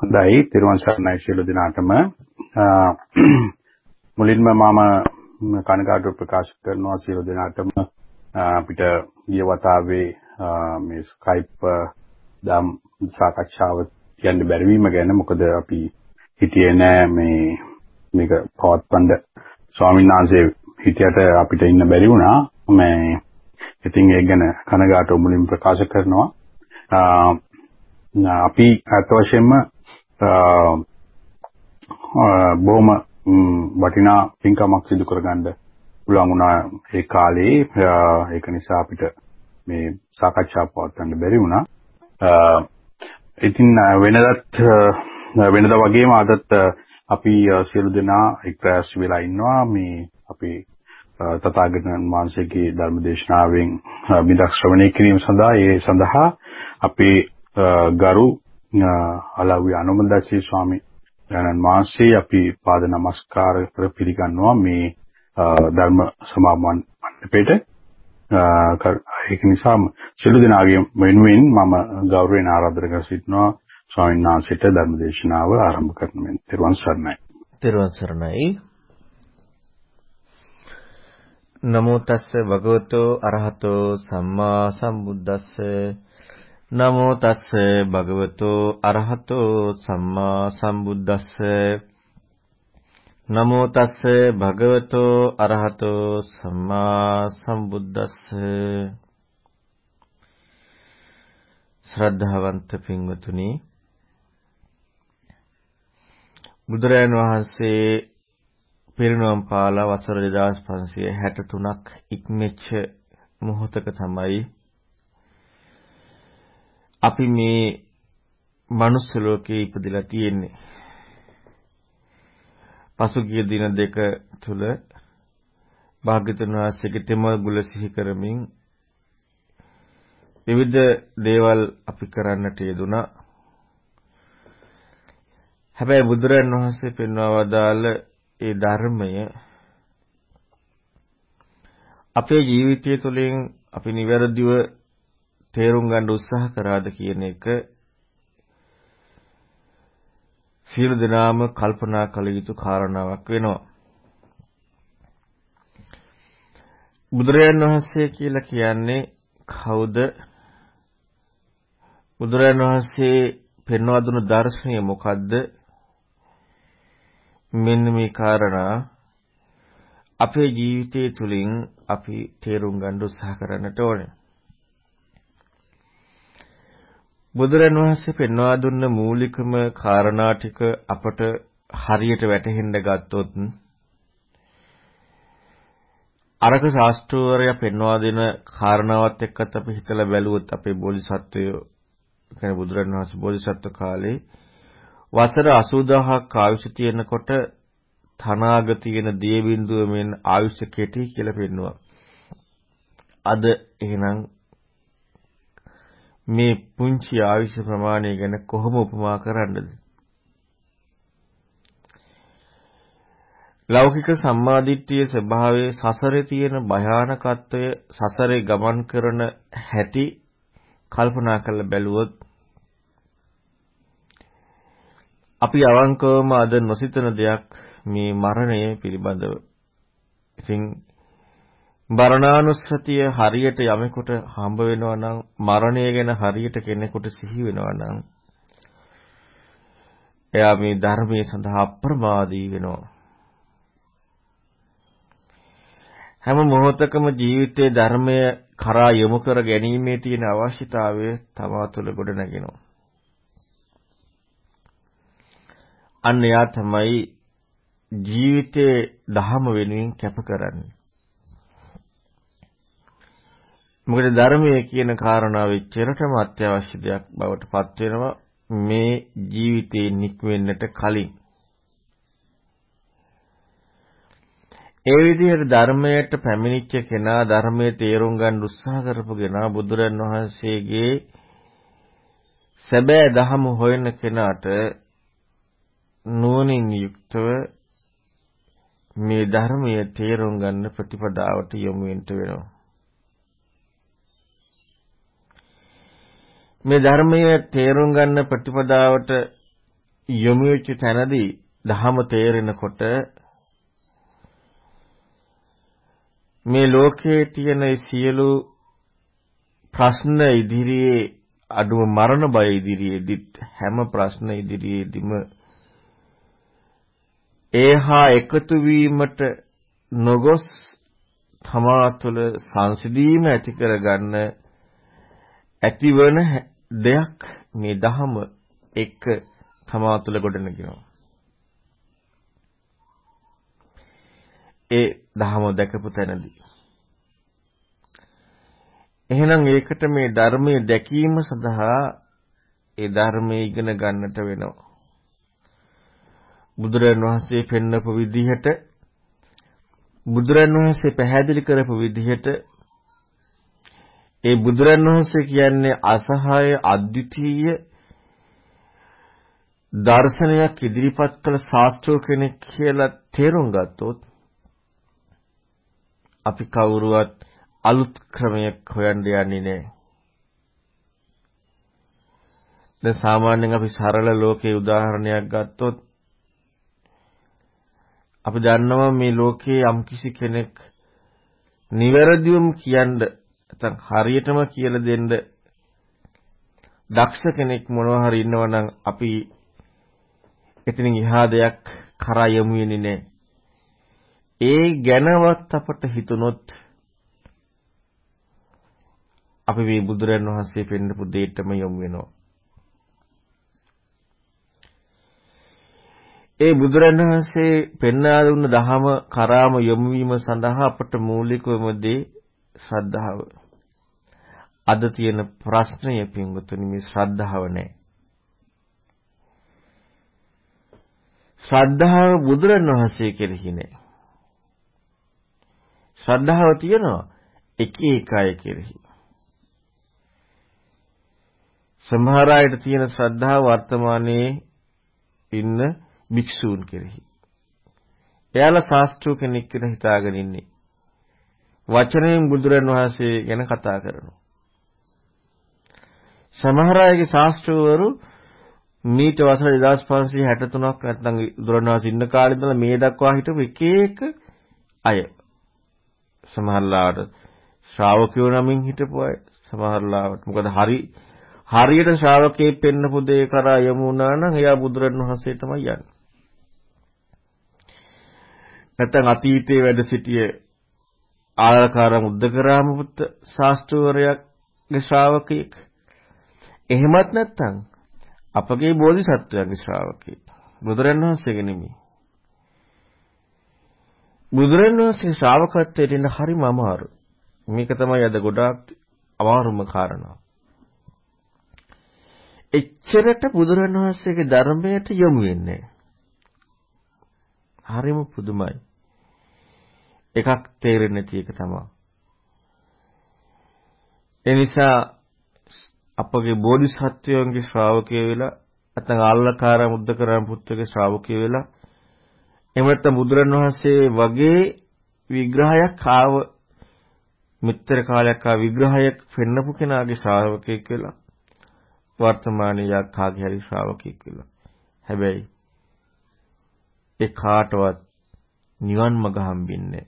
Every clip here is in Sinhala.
හොඳයි. තිරුවන් සරණයි සියලු දෙනාටම. මුලින්ම මම කනගාටු ප්‍රකාශ කරනවා සියලු දෙනාටම. අපිට ඊය වතාවේ මේ Skype දම් සාකච්ඡාව කියන්න බැරි වීම ගැන මොකද අපි හිතියේ නෑ. මේ මේක පවත්වන්න ස්වාමීන් වහන්සේ හිටියට අපිට ඉන්න බැරි වුණා. මේ ඉතින් ඒක ගැන කනගාටු මුලින් ප්‍රකාශ කරනවා. අපි අත් වශයෙන්ම බොහොම වටිනා පින්කමක් සිදු කරගන්න පුළුවන් වුණා ඒ කාලේ. ඒක නිසා අපිට මේ සාකච්ඡා පවත්වන්න බැරි වුණා. ඉතින් වෙනදත් වෙනද වගේම අදත් අපි සියලු දෙනා එක්රැස් වෙලා ඉන්නවා. මේ අපේ තථාගතයන් වහන්සේගේ ධර්ම දේශනාවෙන් බිදක් ශ්‍රවණය කිරීම සඳහා. ඒ සඳහා අපේ ගරු අලව්‍ය අනුමදස්සී ස්වාමී වහන්සේ අපි පාද නමස්කාර කර පිළිගන්නවා මේ ධර්ම සමාපන් මණ්ඩපේට ඒක නිසා සියලු දෙනාගේ වෙනුවෙන් මම ගෞරවයෙන් ආරාධනා කර සිටිනවා ස්වාමීන් වහන්සේට ධර්ම දේශනාව ආරම්භ කරන මෙන් තෙරුවන් සරණයි. තෙරුවන් සරණයි. නමෝ තස්ස භගවතෝ අරහතෝ සම්මා සම්බුද්දස්ස නමෝ තස්ස භගවතෝ අරහතෝ සම්මා සම්බුද්දස්ස. නමෝ තස්ස භගවතෝ අරහතෝ සම්මා සම්බුද්දස්ස. ශ්‍රද්ධාවන්ත පින්වතුනි බුදුරයන් වහන්සේ පිරිනොම් පාලා වසර 2563ක් ඉක්මෙච්ච මොහොතක තමයි අපි මේ මනුස්ස ලෝකේ ඉපදිලා තියෙන්නේ. පසුගිය දින දෙක තුල භාග්‍යතුන් වහන්සේගේ තෙමගුල සිහි කරමින් විවිධ දේවල් අපි කරන්නට යෙදුනා. හැබැයි බුදුරන් වහන්සේ පෙන්වා වදාළ ඒ ධර්මය අපේ ජීවිතය තුළින් අපි නිවැරදිව තේරුම් ගන්න උත්සාහ කරාද කියන එක සියලු දෙනාම කල්පනා කළ යුතු කාරණාවක් වෙනවා. බුදුරජාන් වහන්සේ කියලා කියන්නේ කවුද? බුදුරජාන් වහන්සේ පෙන්වා දුන්න දර්ශනය මොකද්ද? මෙන්න මේ කාරණා අපේ ජීවිතය තුළින් අපි තේරුම් ගන්න උත්සාහ කරන්නට ඕනේ. බුදුරන් වහන්සේ පෙන්වා දුන්න මූලිකම කාරණා ටික අපට හරියට වැටහෙන්න ගත්තොත් අරක ශාස්ත්‍රවරයා පෙන්වා දෙන කාරණාවත් එක්කත් අපි හිතලා බැලුවොත් අපේ බෝධිසත්වයෝ කියන්නේ බුදුරන් වහන්සේ බෝධිසත්ව කාලේ වසර 80000ක් ආයුෂ තියෙනකොට තනාග තියෙන දිය බිඳුව මෙන් ආයුෂ කෙටි කියලා පෙන්වුවා. අද එහෙනම් මේ පුංචි ආයුෂ ප්‍රමාණය ගැන කොහොම උපමා කරන්නද? ලෞකික සම්මාදිට්ඨිය ස්වභාවයේ සසරේ තියෙන භයානකත්වය සසරේ ගමන් කරන හැටි කල්පනා කරලා බැලුවොත් අපි අවංකවම අද නොසිතන දෙයක් මේ මරණය පිළිබඳව. ඉතින් මරණානුස්සතිය හරියට යමෙකුට හම්බ වෙනවා නම් මරණය ගැන හරියට කෙනෙකුට සිහි වෙනවා නම් එයා මේ ධර්මයේ සඳහා අප්‍රමාදී වෙනවා. හැම මොහොතකම ජීවිතයේ ධර්මය කරා යොමු කර ගැනීමේ තියෙන අවශ්‍යතාවය තමා තුළ ගොඩ නැගෙනවා. අන්න එයා තමයි ජීවිතයේ ධහම වෙනුවෙන් කැප කරන්නේ. මොකද ධර්මයේ කියන කාරණාව එච්චරටම අත්‍යවශ්‍ය දෙයක් බවට පත් වෙනවා මේ ජීවිතේ නික්වෙන්නට කලින්. ඒ විදිහට ධර්මයට පැමිණිච්ච කෙනා ධර්මයේ තේරුම් ගන්න උත්සාහ කරපු කෙනා බුදුරන් වහන්සේගේ සැබෑ දහම හොයන කෙනාට නුවණින් යුක්තව මේ ධර්මයේ තේරුම් ගන්න ප්‍රතිපදාවට යොමු වෙන්න වෙනවා. මේ ධර්මය තේරුම් ගන්න ප්‍රතිපදාවට යොමු වෙච්ච තැනදී ධහම තේරෙනකොට මේ ලෝකයේ තියෙන සියලු ප්‍රශ්න ඉදිරියේ අඩුව මරණ බය ඉදිරියේදීත් හැම ප්‍රශ්න ඉදිරියේදීම ඒහා එකතු වීමට නොගොස් තමා තුළ සංසිඳීම ඇති කරගන්න ඇතිවන දෙයක් මේ දහම එක තමා තුළ ගොඩනගෙනවා. ඒ දහම දැකපු තැනදී. එහෙනම් ඒකට මේ ධර්මයේ දැකීම සඳහා ඒ ධර්මයේ ඉගෙන ගන්නට වෙනවා. බුදුරන් වහන්සේ පෙන්වපු විදිහට බුදුරන් වහන්සේ පැහැදිලි කරපු විදිහට ඒ බුදුරන් වහන්සේ කියන්නේ අසහාය අද්විතීය දර්ශනයක් ඉදිරිපත් කළ ශාස්ත්‍රෝ කෙනෙක් කියලා තේරුම් ගත්තොත් අපි කවුරුවත් අලුත් ක්‍රමයක් හොයන්න යන්නේ නැහැ. දැන් සාමාන්‍යයෙන් අපි සරල ලෝකයේ උදාහරණයක් ගත්තොත් අපි දන්නවා මේ ලෝකයේ යම්කිසි කෙනෙක් නිවැරදිවම කියන්න නැත්නම් හරියටම කියලා දෙන්න දක්ෂ කෙනෙක් මොනවා හරි ඉන්නවනම් අපි එතනින් එහා දෙයක් කරා යමු වෙන්නේ නැහැ. ඒ ගැනවත් අපට හිතුනොත් අපි මේ බුදුරන් වහන්සේ පෙන්නපු දෙයටම යොමු වෙනවා. ඒ බුදුරන් වහන්සේ පෙන්වා දුන්න දහම කරාම යොමු වීම සඳහා අපට මූලිකවම දේ ශ්‍රද්ධාව. අද තියෙන ප්‍රශ්නය පින්වතුනි මේ ශ්‍රද්ධාව නැහැ. ශ්‍රද්ධාව බුදුරන් වහන්සේ කෙරෙහි නැහැ. ශ්‍රද්ධාව තියෙනවා එක එක අය කෙරෙහි. සමහර අයට තියෙන ශ්‍රද්ධාව වර්තමානයේ ඉන්න භික්ෂූන් කෙරෙහි. එයාලා ශාස්ත්‍රූ කෙනෙක් කියලා හිතාගෙන ඉන්නේ. වචනයෙන් බුදුරන් වහන්සේ ගැන කතා කරනවා. සමහර අයගේ ශාස්ත්‍රවරු මීට වසර 2563ක් නැත්නම් බුදුරන් වහන්සේ ඉන්න කාලේ ඉඳලා මේ දක්වා හිටපු එක එක අය. සමහරලාට ශ්‍රාවකයෝ නමින් හිටපු අය සමහරලාට මොකද හරි හරියට ශ්‍රාවකයෙක් පෙන්නපු දේ කරා යමු වුණා නම් එයා බුදුරන් වහන්සේ තමයි යන්නේ. නැත්නම් අතීතයේ වැඩ සිටිය ආලකාර මුද්දකරාම පුත් ශාස්ත්‍රවරයාගේ ශ්‍රාවකයෙක්. එහෙමත් නැත්නම් අපගේ බෝධිසත්වයාගේ ශ්‍රාවකයෙක්. බුදුරන් වහන්සේගේ නෙමෙයි. බුදුරන් වහන්සේ ශ්‍රාවකත්වයට එන්න හරිම අමාරු. මේක තමයි අද ගොඩාක් අමාරුම කාරණා. එච්චරට බුදුරන් වහන්සේගේ ධර්මයට යොමු වෙන්නේ හරිම පුදුමයි. එකක් තේරෙන්නේ නැති එක තමයි. ඒ නිසා අපගේ බෝධිසත්වයන්ගේ ශ්‍රාවකය වෙලා නැත්නම් ආල්ලකාර මුද්දකරම් පුත්‍රගේ ශ්‍රාවකය වෙලා එහෙම නැත්නම් බුදුරන් වහන්සේ වගේ විග්‍රහයක් ආව මෙතර කාලයක් ආ විග්‍රහයක් පෙන්නපු කෙනාගේ ශ්‍රාවකයෙක් වෙලා වර්තමානයේ යක්ඛාගේ හරි ශ්‍රාවකෙක් කියලා. හැබැයි ඒ කාටවත් නිවන් මඟ හම්බෙන්නේ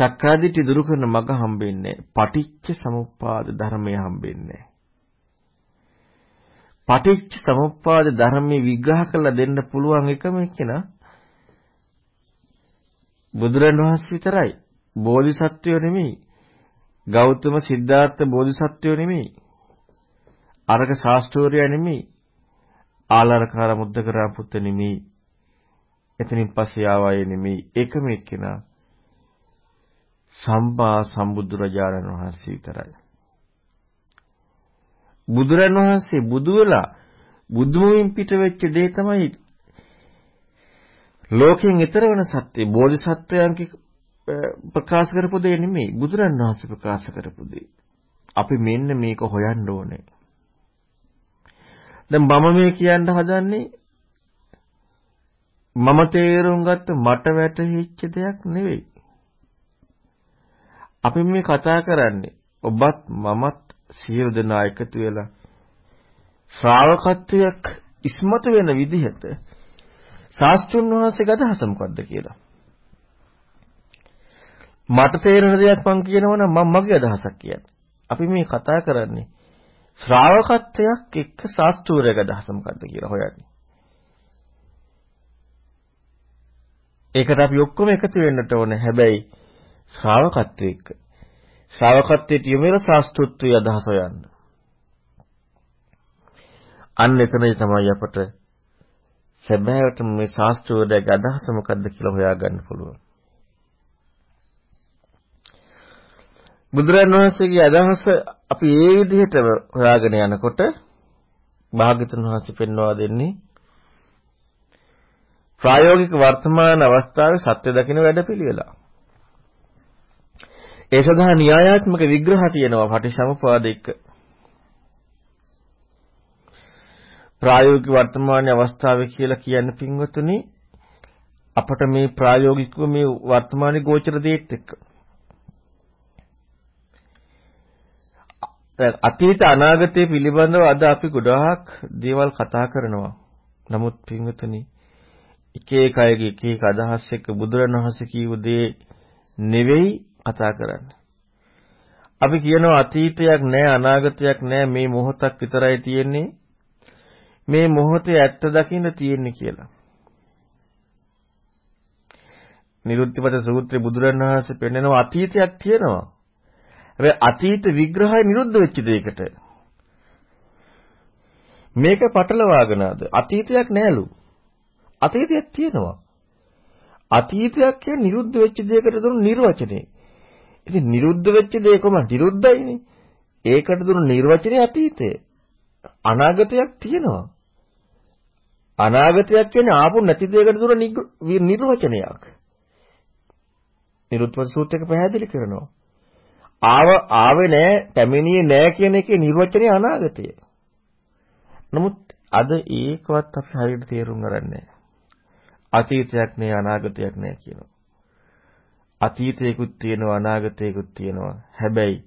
සක්කාදිට්ඨි දුරු කරන මඟ හම්බෙන්නේ පටිච්ච සමුප්පාද ධර්මය හම්බෙන්නේ පටිච්ච සමුප්පාද ධර්මයේ විග්‍රහ කරලා දෙන්න පුළුවන් එකම එක්කෙනා බුදුරණවහන්සේ විතරයි බෝධිසත්වයෝ නෙමෙයි ගෞතම සිද්ධාර්ථ බෝධිසත්වයෝ නෙමෙයි. අරක ශාස්ත්‍රෝරය නෙමෙයි. ආලාරකාර මුද්දකරා පුත්ත නෙමෙයි. එතනින් පස්සේ ආවයේ නෙමෙයි. එකම එක්කෙනා සම්මා සම්බුදුරජාණන් වහන්සේ විතරයි. බුදුරන් වහන්සේ බුදු වෙලා බුදුමුවින් පිට වෙච්ච දේ තමයි ලෝකෙන් ඈතර වෙන සත්‍ය බෝධිසත්වයන්ගේ ප්‍රකාශ කරපු දේ නෙමෙයි බුදුරන් වහන්සේ ප්‍රකාශ කරපු දේ. අපි මෙන්න මේක හොයන්න ඕනේ. දැන් මම මේ කියන්න හදන්නේ මම තේරුම් ගත්ත මට වැටහිච්ච දෙයක් නෙවෙයි. අපි මේ කතා කරන්නේ ඔබත් මමත් සියලු දෙනා එකතු වෙලා ශ්‍රාවකත්වයක් ඉස්මතු වෙන විදිහට ශාස්ත්‍රුන් වහන්සේගේ අදහස මොකද්ද කියලා. මට තේරෙන දෙයක් මම කියනවා නම් මම මගේ අදහසක් කියන්නේ. අපි මේ කතා කරන්නේ ශ්‍රාවකත්වයක් එක්ක ශාස්ත්‍රූරයක අදහස මොකද්ද කියලා හොයන්නේ. ඒකට අපි ඔක්කොම එකතු වෙන්නට ඕනේ. හැබැයි ශ්‍රාවකත්වය එක්ක. ශ්‍රාවකත්වයට යොමු වෙලා ශාස්ත්‍රත්වයේ අදහස හොයන්න. අන්න එතනයි තමයි අපට සැබෑවටම මේ ශාස්ත්‍රවලගේ අදහස මොකද්ද කියලා හොයාගන්න පුළුවන්. බුදුරජාණන් වහන්සේගේ අදහස අපි ඒ විදිහට හොයාගෙන යනකොට භාග්‍යතුන් වහන්සේ පෙන්වා දෙන්නේ ප්‍රායෝගික වර්තමාන අවස්ථාවේ සත්‍ය දකින වැඩපිළිවෙල. ඒ සඳහා න්‍යායාත්මක විග්‍රහ තියෙනවා පටිසමුපාදික. ප්‍රායෝගික වර්තමාන අවස්ථාවේ කියලා කියන පින්වතුනි අපට මේ ප්‍රායෝගිකව මේ වර්තමානයේ ගෝචර දෙයක් එක්ක අතීත අනාගතය පිළිබඳව අද අපි ගොඩාක් දේවල් කතා කරනවා. නමුත් පින්වතුනි එක එක අයගේ එක එක අදහස් එක්ක බුදුරණවහන්සේ කියපු දේ නෙවෙයි කතා කරන්නේ. අපි කියනවා අතීතයක් නැහැ අනාගතයක් නැහැ මේ මොහොතක් විතරයි තියෙන්නේ. මේ මොහොතේ ඇත්ත දකින්න තියෙන්නේ කියලා. නිරුත්තිපත සූත්‍රයේ බුදුරණවහන්සේ පෙන්නනවා අතීතයක් තියෙනවා. හැබැයි අතීත විග්‍රහය නිරුද්ධ වෙච්ච දෙයකට. මේක පටලවාගෙනද අතීතයක් නෑලු. අතීතයක් තියෙනවා. අතීතයක් කියන්නේ නිරුද්ධ වෙච්ච දෙයකට දුන්නු නිර්වචනේ. ඉතින් නිරුද්ධ වෙච්ච දේ කොහොමද නිරුද්ධයිනේ. ඒකට දුන්නු නිර්වචනේ අතීතය. අනාගතයක් තියෙනවා. අනාගතයක් කියන්නේ ආපු නැති දෙයකට දුන්න නිර්වචනයක්. නිරුත්පත් සූත්‍රයක පැහැදිලි කරනවා. ආව ආවේ නෑ පැමිණියේ නෑ කියන එකේ නිර්වචනය අනාගතය. නමුත් අද ඒකවත් අපි හරියට තේරුම් ගන්නෑ. අතීතයක් නෑ අනාගතයක් නෑ කියනවා. අතීතයකුත් තියෙනවා අනාගතයකුත් තියෙනවා. හැබැයි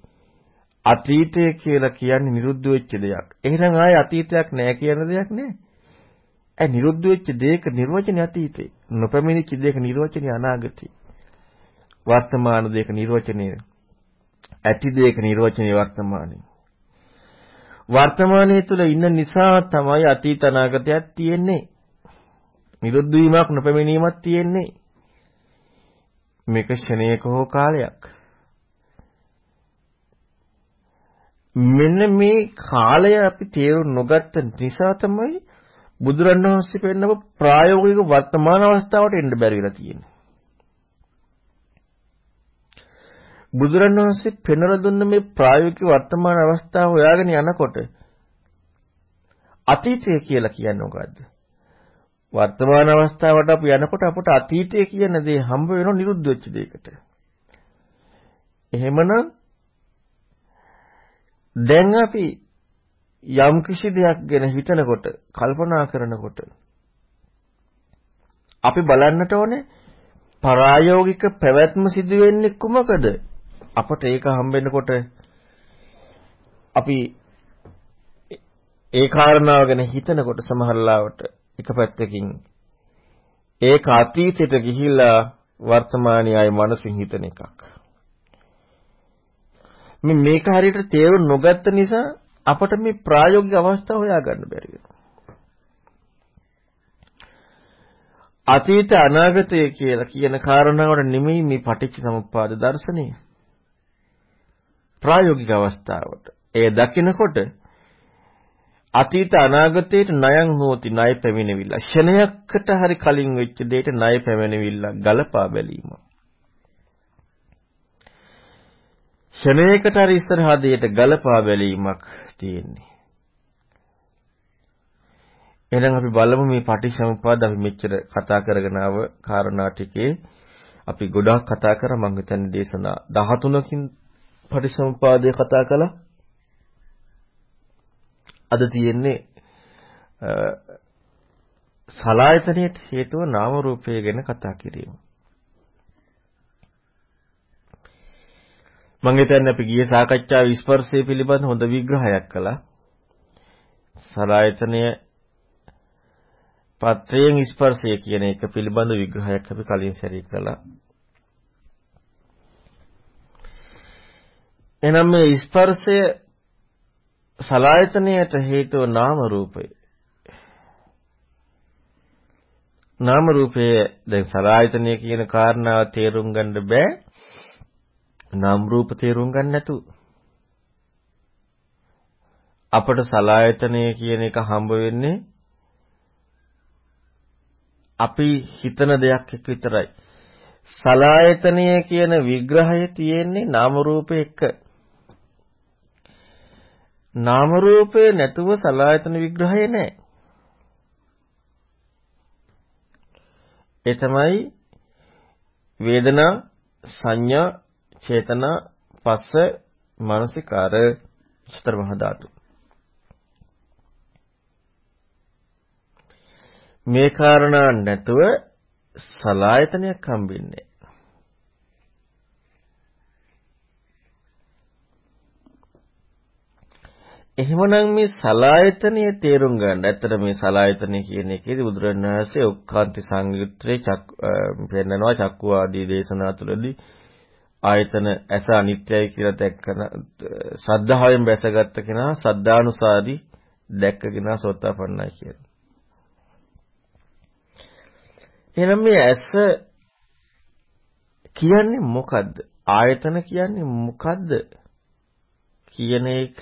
අතීතය කියලා කියන්නේ නිරුද්ධ වෙච්ච දෙයක්. එහෙනම් ආයේ අතීතයක් නෑ කියන දෙයක් නෑ. ඒ නිරුද්ධ වෙච්ච දෙයක නිර්වචනය අතීතේ. නොපැමිණිච්ච දෙයක නිර්වචනය අනාගතේ. වර්තමාන දෙයක නිර්වචනය ඇති දෙයක නිර්වචනයේ වර්තමානයේ. වර්තමානයේ තුල ඉන්න නිසා තමයි අතීත අනාගතයක් තියෙන්නේ. නිරුද්ධ වීමක් නොපැමිණීමක් තියෙන්නේ. මේක ක්ෂණයක හෝ කාලයක්. මෙන්න මේ කාලය අපි තේරුම් නොගත්ත නිසා තමයි බුදුරණවහන්සේ පෙන්නව ප්‍රායෝගික වර්තමාන අවස්ථාවට එන්න බැරි වෙලා තියෙන්නේ. බුදුරණවහන්සේ පෙන්වලා දුන්න මේ ප්‍රායෝගික වර්තමාන අවස්ථාව හොයාගෙන යනකොට අතීතය කියලා කියන්නේ මොකද්ද? වර්තමාන අවස්ථාවට අපි යනකොට අපට අතීතය කියන දේ හම්බ වෙනව නිරුද්ධ වෙච්ච දෙයකට. එහෙමනම් දැන් අපි යම් කිසි දෙයක් ගැන හිතනකොට කල්පනා කරනකොට අපි බලන්නට ඕනේ පරායෝගික පැවැත්ම සිදු වෙන්නේ කුමකද? අපට ඒක හම්බෙන්නකොට අපි ඒ කාරණාව ගැන හිතනකොට සමහරලාවට එක පැත්තකින් ඒක අතීතයට ගිහිල්ලා වර්තමානයේ අය මනසින් හිතන එකක්. මේ මේක හරියට තේරුම් නොගත්ත නිසා අපට මේ ප්‍රායෝගික අවස්ථාව හොයාගන්න බැරි වෙනවා. අතීත අනාගතය කියලා කියන කාරණාවට නෙමෙයි මේ පටිච්ච සමුප්පාද දර්ශනය. ප්‍රායෝගික අවස්ථාවට. එය දකිනකොට අතීත අනාගතයට ණයන් හෝති ණය පැමිණෙවිලා ක්ෂණයකට හරි කලින් වෙච්ච දෙයට ණය පැමිණෙවිලා ගලපා බැලීම. ක්ෂණයකට හරි ඉස්සරහා දෙයට ගලපා බැලීමක් තියෙන්නේ. එහෙනම් අපි බලමු මේ පටිච්චසමුප්පාද අපි මෙච්චර කතා කරගෙන ආව කාරණා ටිකේ අපි ගොඩාක් කතා කරා මම හිතන්නේ දේශනා 13කින් පටිසමුපාදය කතා කළා. අද තියෙන්නේ සලායතනයේ හේතුව නාම රූපය ගැන කතා කිරීම. මම හිතන්නේ අපි ගියේ සාකච්ඡාවේ ස්පර්ශය පිළිබඳ හොඳ විග්‍රහයක් කළා. සලායතනය පත්‍රයෙන් ස්පර්ශය කියන එක පිළිබඳ විග්‍රහයක් අපි කලින් සැරේ කළා. එනම් මේ ස්පර්ශය සලායතනයට හේතුව නාම රූපය. නාම රූපයේ දැන් සලායතනය කියන කාරණාව තේරුම් ගන්න බෑ. නාම රූප තේරුම් ගන්න නැතුව. අපට සලායතනය කියන එක හම්බ වෙන්නේ අපි හිතන දෙයක් එක්ක විතරයි. සලායතනය කියන විග්‍රහය තියෙන්නේ නාම රූපේ එක්ක. නාම රූපේ නැතුව සලායතන විග්‍රහය නැහැ. ඒ තමයි වේදනා සංඥා චේතනා පස්ස මානසිකාර සතර මහා ධාතු මේ කාරණා නැතුව සලායතනයක් හම්බෙන්නේ එහෙමනම් මේ සලායතනය තේරුම් ගන්න. ඇත්තට මේ සලායතනය කියන එකේදී බුදුරණවහන්සේ ඔක්කාන්ති සංයුත්‍රේ චක් පෙන්නනවා චක්කු ආදී දේශනා තුළදී ආයතන ඇස අනිත්‍යයි කියලා දැක්කන සද්ධායෙන් බැසගත්ත කෙනා සද්ධානුසාරී දැක්ක කෙනා සෝතාපන්නයි කියලා. එහෙනම් මේ ඇස කියන්නේ මොකද්ද? ආයතන කියන්නේ මොකද්ද? කියන එක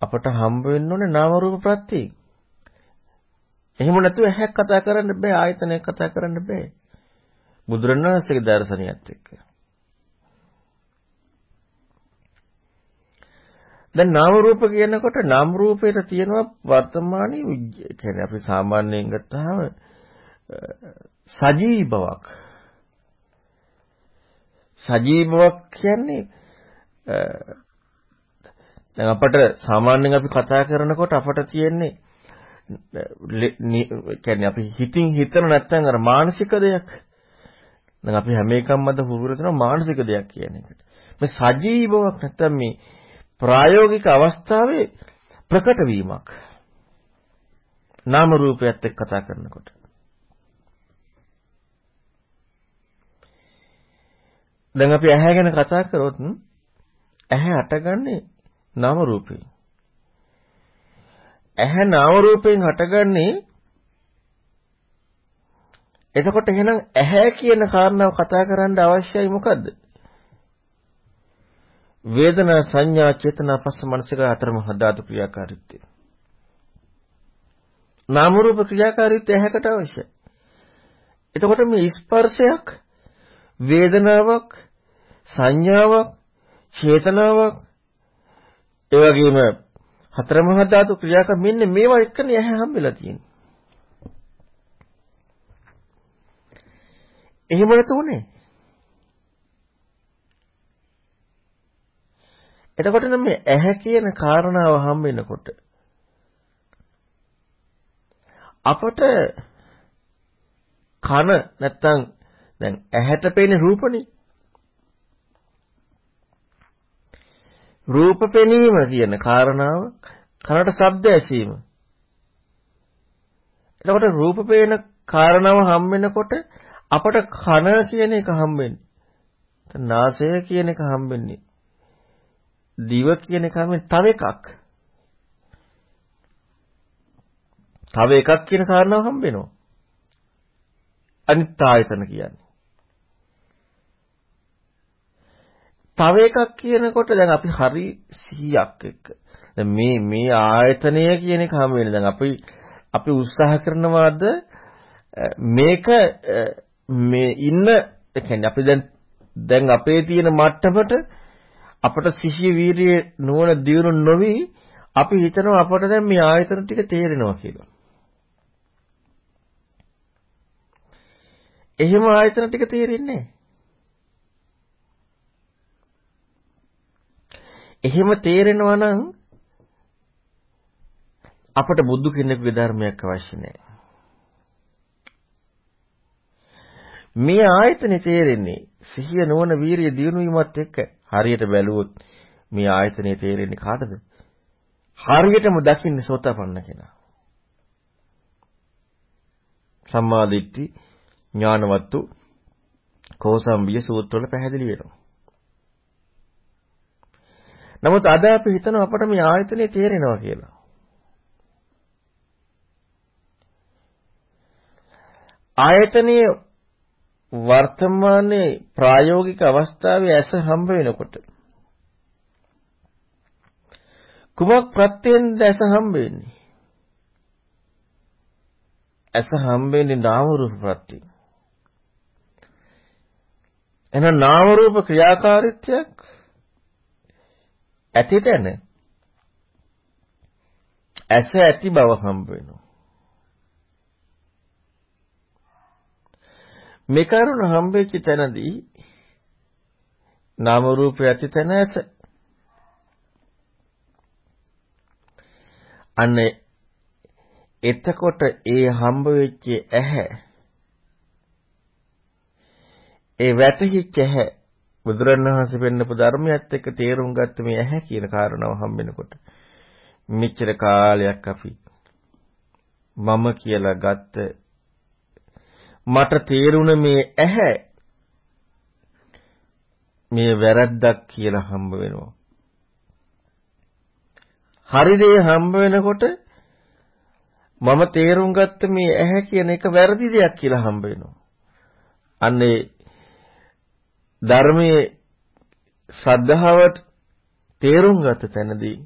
අපට හම්බ වෙන්න ඕනේ නාම රූප ප්‍රත්‍යයෙන්. එහෙම නැතුව ඇහැක් කතා කරන්න බෑ ආයතනයක් කතා කරන්න බෑ. බුදුරණවහන්සේගේ දර්ශනයත් එක්ක. දැන් නාම රූප කියනකොට නාම රූපයට තියෙනවා වර්තමානයේ කියන්නේ අපි සාමාන්‍යයෙන් ගත්තාම සජීවී බවක්. සජීවී බවක් කියන්නේ දැන් අපට සාමාන්‍යයෙන් අපි කතා කරනකොට අපට තියෙන්නේ කියන්නේ අපි හිතින් හිතන නැත්නම් අර මානසික දෙයක්. දැන් අපි හැම එකක්ම අද පුරුදු කරන මානසික දෙයක් කියන එකට. මේ සජීවී බවක් නැත්නම් මේ ප්‍රායෝගික අවස්ථාවේ ප්‍රකට වීමක්. නාම රූපයත් එක්ක කතා කරනකොට. දැන් අපි ඇහැ ගැන කතා කරොත් ඇහැ අටගන්නේ නාම රූපේ. ඇහැ නාම රූපයෙන් හටගන්නේ එතකොට එහෙනම් ඇහැ කියන කාරණාව කතා කරන්න අවශ්‍යයි මොකද්ද? වේදනා සංඥා චේතනා පස්ස මනසික අතරම හදාතු ක්‍රියාකාරීත්වය. නාම රූප ක්‍රියාකාරීත්වය ඇහැකට අවශ්‍යයි. එතකොට මේ ස්පර්ශයක් වේදනාවක් සංඥාවක් චේතනාවක් ඒ වගේම හතර මහා ධාතු ක්‍රියාක මෙන්න මේවා එක්කනේ ඇහැ හම්බෙලා තියෙන්නේ. එහෙම නැතුනේ. එතකොට නම් මේ ඇහැ කියන කාරණාව හම්බෙනකොට අපට කන නැත්තම් දැන් ඇහැට පේන රූපනේ රූප පෙනීම කියන කාරණාව කනට ශබ්ද ඇසීම. එතකොට රූප පේන කාරණාව හම් වෙනකොට අපට කන කියන එක හම් වෙන්නේ. නාසය කියන එක හම් වෙන්නේ. දිව කියන එක හම් තව එකක්. තව එකක් කියන කාරණාව හම් වෙනවා. අනිත් ආයතන කියන්නේ. තව එකක් කියනකොට දැන් අපි හරි 100ක් එක්ක දැන් මේ මේ ආයතනය කියන එක හැම වෙලේ දැන් අපි අපි උත්සාහ කරනවාද මේක මේ ඉන්න ඒ කියන්නේ අපි දැන් දැන් අපේ තියෙන මට්ටමට අපට සිහිය වීරිය නුවණ දියුණු නොවි අපි හිතනවා අපට දැන් මේ ආයතන ටික තේරෙනවා කියලා. එහෙම ආයතන ටික තේරෙන්නේ නැහැ. එහෙම තේරෙනවා නම් අපට බුදු කෙනෙකුගේ ධර්මයක් අවශ්‍ය නැහැ. මේ ආයතනේ තේරෙන්නේ සිහිය නොවන වීරිය දියුණු වීමත් එක්ක හරියට බැලුවොත් මේ ආයතනේ තේරෙන්නේ කාටද? හරියටම දකින්නේ සෝතාපන්න කෙනා. සම්මාදිට්ඨි ඥානවත්තු කෝසම්බිය සූත්‍රවල පැහැදිලි වෙනවා. නමුත් අද අපි හිතනවා අපට මේ ආයතනේ තේරෙනවා කියලා. ආයතනයේ වර්තමානයේ ප්‍රායෝගික අවස්ථාවේ ඇස හම්බ වෙනකොට කුමක් ප්‍රත්‍යෙන්ද ඇස හම්බ වෙන්නේ? ඇස හම්බ වෙන්නේ නාම රූප ප්‍රත්‍යෙන්. එහෙනම් නාම රූප ක්‍රියාකාරීත්වයක් ඇති තැන ඇස ඇති බව හම්බ වෙනවා. මේ කරුණ හම්බෙච්ච තැනදී නාම රූපය ඇති තැන ඇස අන්න එතකොට ඒ හම්බ වෙච්ච ඇහැ ඒ වැටහිච්ච ඇහැ බුදුරණවහන්සේ පෙන්නපු ධර්මයත් එක්ක තේරුම් ගත්ත මේ ඇහැ කියන කාරණාව හම්බෙනකොට මෙච්චර කාලයක් අපි මම කියලා ගත්ත මට තේරුණ මේ ඇහැ මේ වැරද්දක් කියලා හම්බ වෙනවා. හරි දේ හම්බ වෙනකොට මම තේරුම් ගත්ත මේ ඇහැ කියන එක වැරදි දෙයක් කියලා හම්බ වෙනවා. අන්නේ ධර්මයේ ශ්‍රද්ධාවට තේරුම් ගත තැනදී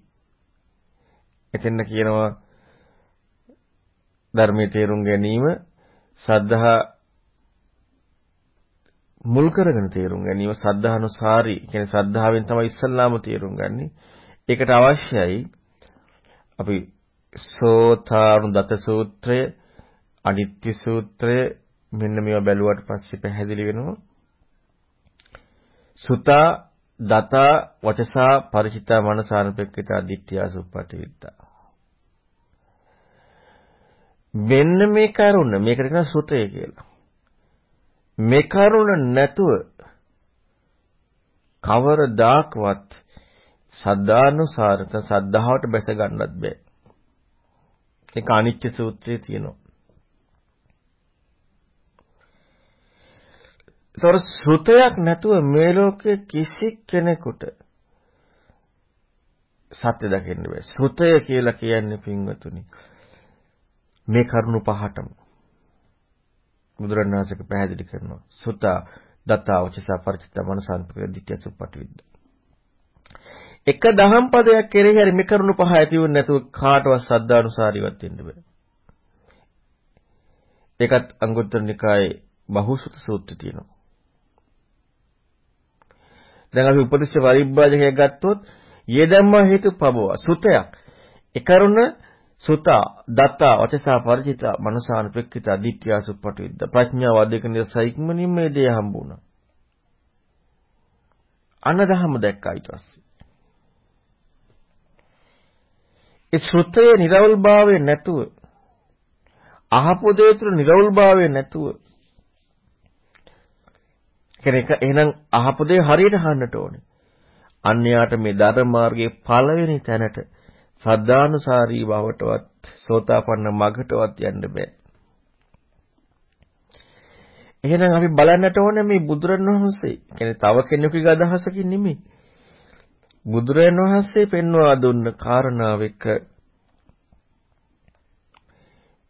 එතෙන්න කියනවා ධර්මයේ තේරුම් ගැනීම සද්ධා මුල් කරගෙන තේරුම් ගැනීම සද්ධානුසාරී කියන්නේ සද්ධාවෙන් තමයි ඉස්සල්ලාම තේරුම් ගන්නේ. ඒකට අවශ්‍යයි අපි සෝතානුදත සූත්‍රය, අනිත්‍ය සූත්‍රය මෙන්න මේවා බැලුවට පස්සේ පැහැදිලි වෙනවා. සුතා දතා වචසා ಪರಿචිතා මනසානුපෙක්කිතා දිට්ඨියා සුප්පටිවිද්දා මෙන්න මේ කරුණ මේකට කියන සුතය කියලා. මේ කරුණ නැතුව කවරදාක්වත් සද්ධානුසාරත සද්ධාවට බැස ගන්නත් බෑ. ඒක අනිත්‍ය සූත්‍රයේ තියෙනවා. ඒතර සෘතයක් නැතුව මේ ලෝකේ කිසි කෙනෙකුට සත්‍ය දකින්න බෑ. සෘතය කියලා කියන්නේ පින්වතුනි. මේ කරුණු පහටම බුදුරණාහිසක පැහැදිලි කරනවා. සුතා දතා වචසා පරිචිත මනසාන්තික දිට්ඨිය සුප්පටිවිද්ද. එක දහම් පදයක් කෙරෙහි හරි මේ කරුණු පහ ඇති වෙන්නේ නැතුව කාටවත් සද්ධානුසාරීවත් වෙන්න බෑ. ඒකත් අංගුත්තර නිකායේ බහුසුත සූත්‍රය තියෙනවා. දැන් අපි උපතිස්ස පරිබ්බාජකයක් ගත්තොත් යෙදම්ම හේතුපබව සුතයක්. ඒ කරුණ සුතා දත්තා වචසා පරිචිතා මනසාන ප්‍රක්‍රිතා දිට්ඨියා සුප්පටිවිද්ද ප්‍රඥාව අධික නිසයික්මනින් මේ දේ හම්බුණා. අනදහම දැක්කා ඊට පස්සේ. ඒ ශ්‍රුතයේ නිරවුල්භාවය නැතුව අහපු දේ තුළ නිරවුල්භාවය නැතුව කෙනෙක් එහෙනම් අහපු දේ හරියට අහන්නට ඕනේ. අන්‍යයාට මේ ධර්ම මාර්ගයේ පළවෙනි තැනට සද්ධානුසාරී බවටවත් සෝතාපන්න මගටවත් යන්න බෑ. එහෙනම් අපි බලන්නට ඕනේ මේ බුදුරණවහන්සේ කියන්නේ තව කෙනෙකුගේ අදහසකින් නෙමෙයි. බුදුරණවහන්සේ පෙන්වා දුන්න කාරණාව එක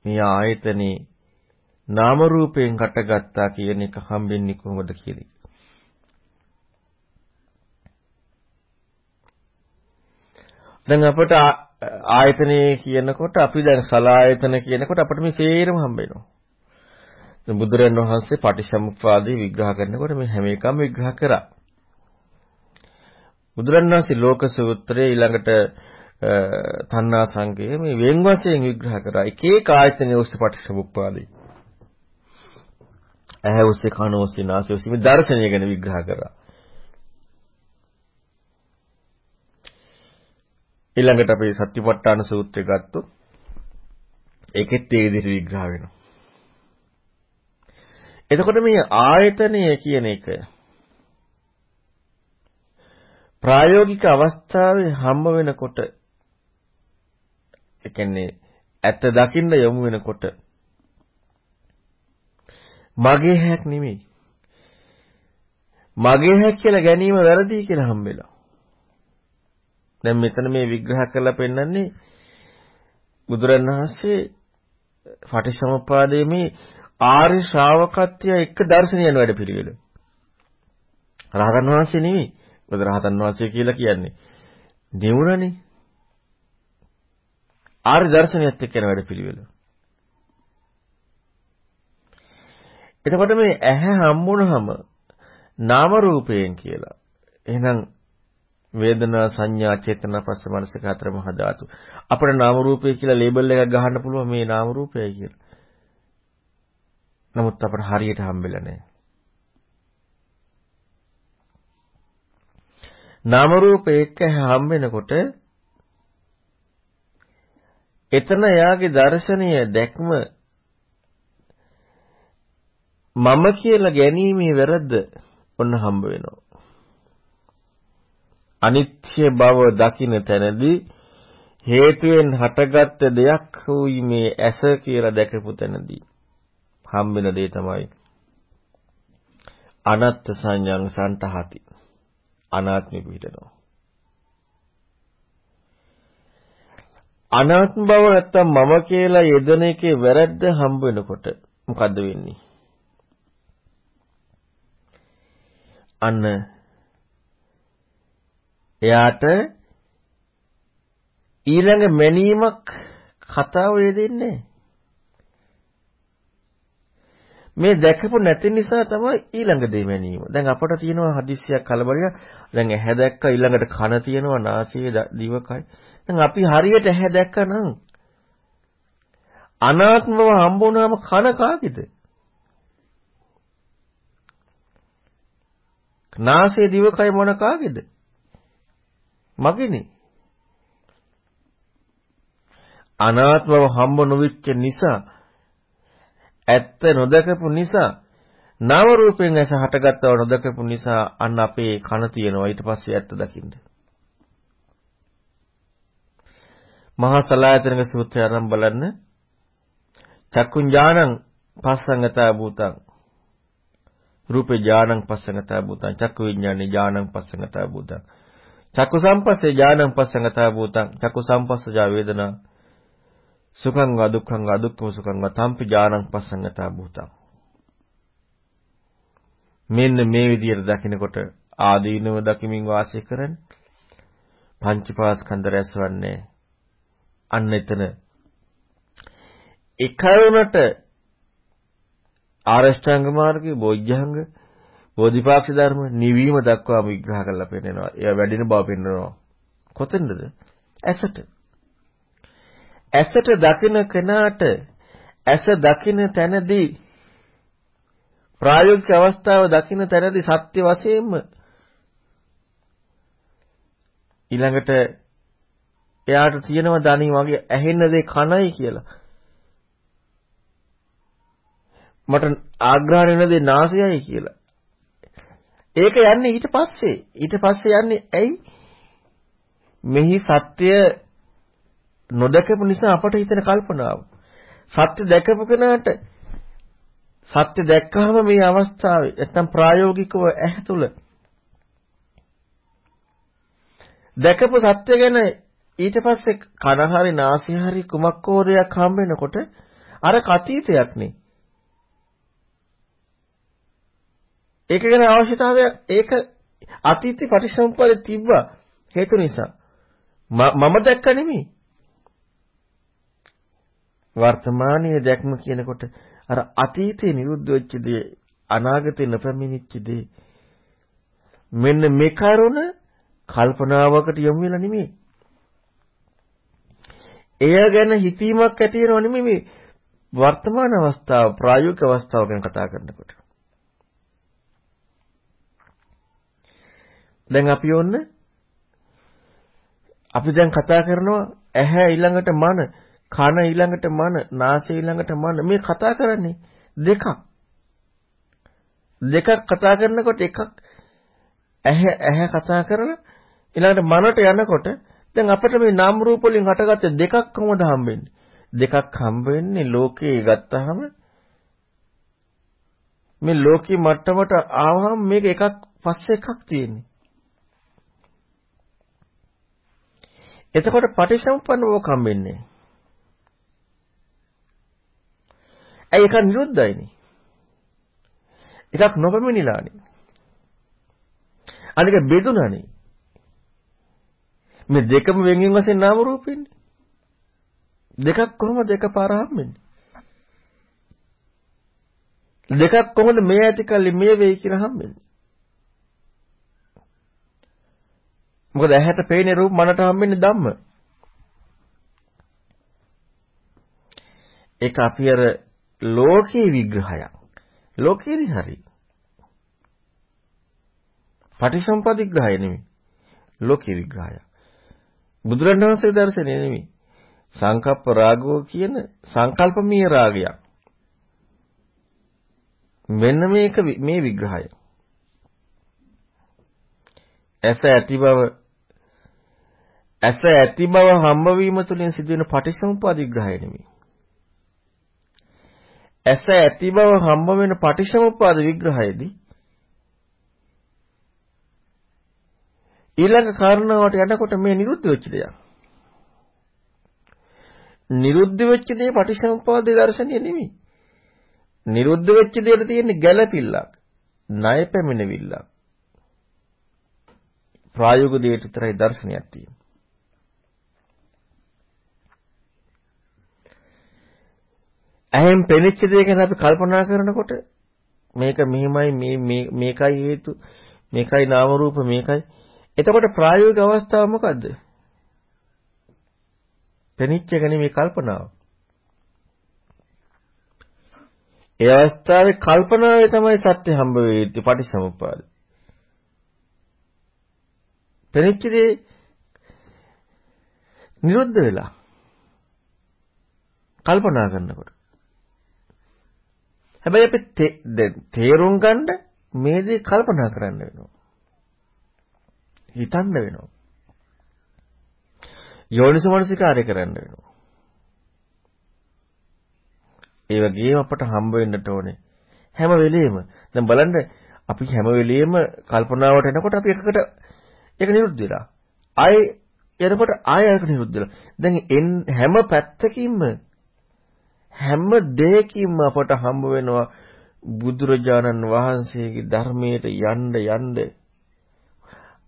මේ ආයතනේ නාම රූපයෙන් හටගත්තා කියන එක හම්බෙන්නේ කොහොමද කියන එක. දැන් අපට ආයතනයේ කියනකොට අපි දැන් සලායතන කියනකොට අපිට මේ සේරම හම්බ වෙනවා. දැන් බුදුරන් වහන්සේ පටිච්චසමුප්පාදේ විග්‍රහ කරනකොට මේ හැම එකම විග්‍රහ කරා. බුදුරන් වහන්සේ ලෝක සූත්‍රයේ ඊළඟට තණ්හා සංකේ මේ වෙන් වශයෙන් විග්‍රහ කරා. එක එක ආයතනයේ ඔස්සේ පටිච්චසමුප්පාදේ. ඇහැ ඔස්සේ කන ඔස්සේ නාසය ඔස්සේ මේ දර්ශනය ගැන විග්‍රහ කරා. ඊළඟට අපි සත්‍යපට්ඨාන සූත්‍රය ගත්තොත් ඒකෙත් ඒ විදිහට විග්‍රහ වෙනවා. එතකොට මේ ආයතනය කියන එක ප්‍රායෝගික අවස්ථාවේ හම්බ වෙනකොට ඒ කියන්නේ ඇත්ත දකින්න යොමු වෙනකොට මගේ හැක් නෙමෙයි. මගේ හැක් කියලා ගැනීම වැරදි කියලා හම්බෙලා. දැන් මෙතන මේ විග්‍රහ කරලා පෙන්නන්නේ බුදුරණවහන්සේ පටිච්චසමුප්පාදයේ මේ ආර්ය ශ්‍රාවකත්වය එක්ක දර්ශනයන වැඩ පිළිවෙල. රහතන් වහන්සේ නෙවෙයි. මොකද රහතන් වහන්සේ කියලා කියන්නේ නිවුණනේ. ආර්ය දර්ශනයත් එක්ක යන වැඩ පිළිවෙල. එතකොට මේ ඇහැ හම්බුනහම නාම රූපයෙන් කියලා. එහෙනම් වේදනා සංඥා චේතනා පස්ස මනසක හතර මහා ධාතු. අපේ නාම රූපය කියලා ලේබල් එකක් ගහන්න පුළුවන් මේ නාම රූපයයි කියලා. නමුත් අපට හරියට හම්බෙලා නැහැ. නාම රූප එක්ක හම් වෙනකොට එතන යාගේ දර්ශනීය දැක්ම මම කියලා ගැනීමේ වැරද්ද ඔන්න හම්බ වෙනවා. අනිත්‍ය බව දකින්න තැනදී හේතුවෙන් හටගත්ත දෙයක් වූයි මේ ඇස කියලා දැකපු තැනදී. හම්බෙන දේ තමයි අනත්ත් සංඥං සන්තහති. අනාත්මෙ පිටනවා අනාත්ම බව නැත්තම් මම කියලා යෙදෙන එකේ වැරද්ද හම්බ වෙනකොට මොකද්ද වෙන්නේ? අන්න එයාට ඊළඟ මැනීමක් කතාව යෙදෙන්නේ මේ දැකපු නැති නිසා තමයි ඊළඟ දේ මැනීම. දැන් අපට තියෙනවා හදිස්සියක් කලබලයක්. දැන් ඇහැ දැක්ක ඊළඟට කන තියෙනවා නාසය දිවකයි. දැන් අපි හරියට ඇහැ දැක්කනම් අනාත්මව හම්බුනාම කන කාගේද? නාසය දිවකයි මොන කාගේද? මගේනේ. අනාත්මව හම්බ නොවිච්ච නිසා ඇත්ත නොදකපු නිසා නාම රූපයෙන් ඇස හටගත්තව නොදකපු නිසා අන්න අපේ කන තියෙනවා ඊට පස්සේ ඇත්ත දකින්න. මහා සලායතනක සූත්‍රය අරන් බලන්න. චක්කුං ඥානං පස්සංගතා භූතං රූපේ ඥානං පස්සංගතා භූතං චක්කු විඥානේ ඥානං පස්සංගතා භූතං චක්කු සම්පස්සේ ඥානං පස්සංගතා භූතං චක්කු සම්පස්සජා වේදනා සුඛං වා දුක්ඛං වා දුක්ඛම සුඛං වා තම්පි ඥානං පස්සංගතා භූතං මෙන්න මේ විදිහට දකිනකොට ආදීනව දකිමින් වාසය කරන්නේ. පංචපාස්කන්ධ රැස්වන්නේ අන්න එතන. එකවරට ආරෂ්ඨාංග මාර්ගයේ බොජ්ජංග බෝධිපාක්ෂ ධර්ම නිවීම දක්වාම විග්‍රහ කරලා පෙන්නනවා. ඒවා වැඩින බව පෙන්නනවා. කොතෙන්ද? ඇසට. ඇසට දකින කෙනාට ඇස දකින තැනදී ප්‍රායෝගික අවස්ථාව දකින තැනදී සත්‍ය වශයෙන්ම ඊළඟට එයාට තියෙනවා දණි වගේ ඇහෙන්න දේ කනයි කියලා. මට ආග්‍රහණය වෙන දේ නාසයයි කියලා. ඒක යන්නේ ඊට පස්සේ. ඊට පස්සේ යන්නේ ඇයි? මෙහි සත්‍ය නොදකපු නිසා අපට හිතෙන කල්පනාව. සත්‍ය දැකපු කෙනාට සත්‍ය දැක්කහම මේ අවස්ථාවේ නැත්තම් ප්‍රායෝගිකව ඇහැ තුල දැකපු සත්‍ය ගැන ඊට පස්සේ කන හරි නාසය හරි කුමක් හෝ දෙයක් හම්බ වෙනකොට අර කතීතයක් නේ ඒක ගැන අවශ්‍යතාවයක් ඒක අතීතේ පටිච්චසමුප්පාදේ තිබ්බා හේතු නිසා. මම දැක්ක නෙමෙයි. වර්තමානයේ දැක්ම කියනකොට අර අතීතේ නිරුද්ධ වෙච්ච දේ අනාගතේ නොපැමිණිච්ච දේ මෙන්න මේ කරුණ කල්පනාවකට යොමු වෙලා නෙමෙයි. එය ගැන හිතීමක් ඇති වෙනව නෙමෙයි මේ වර්තමාන අවස්ථාව ප්‍රායෝගික අවස්ථාව ගැන කතා කරනකොට. දැන් අපි ඔන්න අපි දැන් කතා කරනවා ඇහැ ඊළඟට මන, කන ඊළඟට මන, නාසය ඊළඟට මන මේ කතා කරන්නේ දෙකක්. දෙකක් කතා කරනකොට එකක් ඇහැ ඇහැ කතා කරලා ඊළඟට මනට යනකොට දැන් අපිට මේ නාම රූප වලින් හටගත්ත දෙකක් කොහොමද හම්බෙන්නේ? දෙකක් හම්බ වෙන්නේ ලෝකේ ගත්තාම මේ ලෝකේ මට්ටමට ආවම මේක එකක් පස්සේ එකක් තියෙන්නේ. එතකොට පටිච්චසමුප්පන්න ඕක හම්බෙන්නේ. ඇයි එක නිරුද්ධයිනේ. එකක් නොපෙමිනිලානේ. අනික බෙදුණානේ. මේ දෙකම වෙන්වෙන් වශයෙන් නාම රූපෙන්නේ. දෙකක් කොහොමද එකපාර හම්බෙන්නේ? දෙකක් කොහොමද මේ ඇති කල්ලි මේ වෙයි කියලා හම්බෙන්නේ? මොකද ඇහැට පේන රූප මනට හම්බෙන්නේ ධම්ම. ඒක අපි අර ලෝකේ විග්‍රහයක්. ලෝකේරි හරි. පටිසම්පද විග්‍රහය නෙමෙයි. ලෝකේ විග්‍රහය. බුදුරණවහන්සේ දර්ශනය නෙමෙයි. සංකප්ප රාගෝ කියන සංකල්පමීය රාගයක්. මෙන්න මේක මේ විග්‍රහය. ඇස ඇති බව ඇස ඇති බව හම්බ වීම තුළින් සිදුවෙන පටිසමුපාද විග්‍රහය නෙමෙයි. ඇස ඇති බව හම්බ වෙන පටිසමුපාද විග්‍රහයේදී ඊළඟ කාරණාවට යනකොට මේ නිරුද්ධ වෙච්ච දෙයක්. නිරුද්ධ වෙච්ච දේ පටිසමුපාද දර්ශනය නෙමෙයි. නිරුද්ධ වෙච්ච දෙයට තියෙන ගැළපිල්ලක්. ණය පැමිණෙවිල්ලක්. ප්‍රායෝගික දෙයට විතරයි දර්ශනයක් තියෙන්නේ. ඇහෙන් පෙනෙච්ච දේ ගැන අපි කල්පනා කරනකොට මේක මෙහිමයි මේ මේකයි හේතු මේකයි නාම රූප මේකයි එතකොට ප්‍රායෝගික අවස්ථාව මොකද්ද? පෙනිච්ච එක නෙමෙයි කල්පනාව. ඒ අවස්ථාවේ කල්පනාවේ තමයි සත්‍ය හම්බ වෙන්නේ පටිසමුප්පාද. පෙනිච්ච දේ නිරුද්ධ වෙලා කල්පනා කරනකොට හැබැයි අපි තේරුම් ගන්න මේ දේ කල්පනා කරන්න වෙනවා. හිතන්න වෙනවා. යෝනිසමනසිකාරය කරන්න වෙනවා. ඒ වගේම අපට හම්බ වෙන්නට ඕනේ හැම වෙලෙම. දැන් බලන්න අපි හැම වෙලෙම කල්පනාවට එනකොට අපි එකකට ඒක නිරුද්ධ වෙලා. ආයේ එනකොට ආයෙ ඒක නිරුද්ධ වෙලා. දැන් හැම පැත්තකින්ම හැම දෙයකින්ම අපට හම්බ වෙනවා බුදුරජාණන් වහන්සේගේ ධර්මයට යන්න යන්න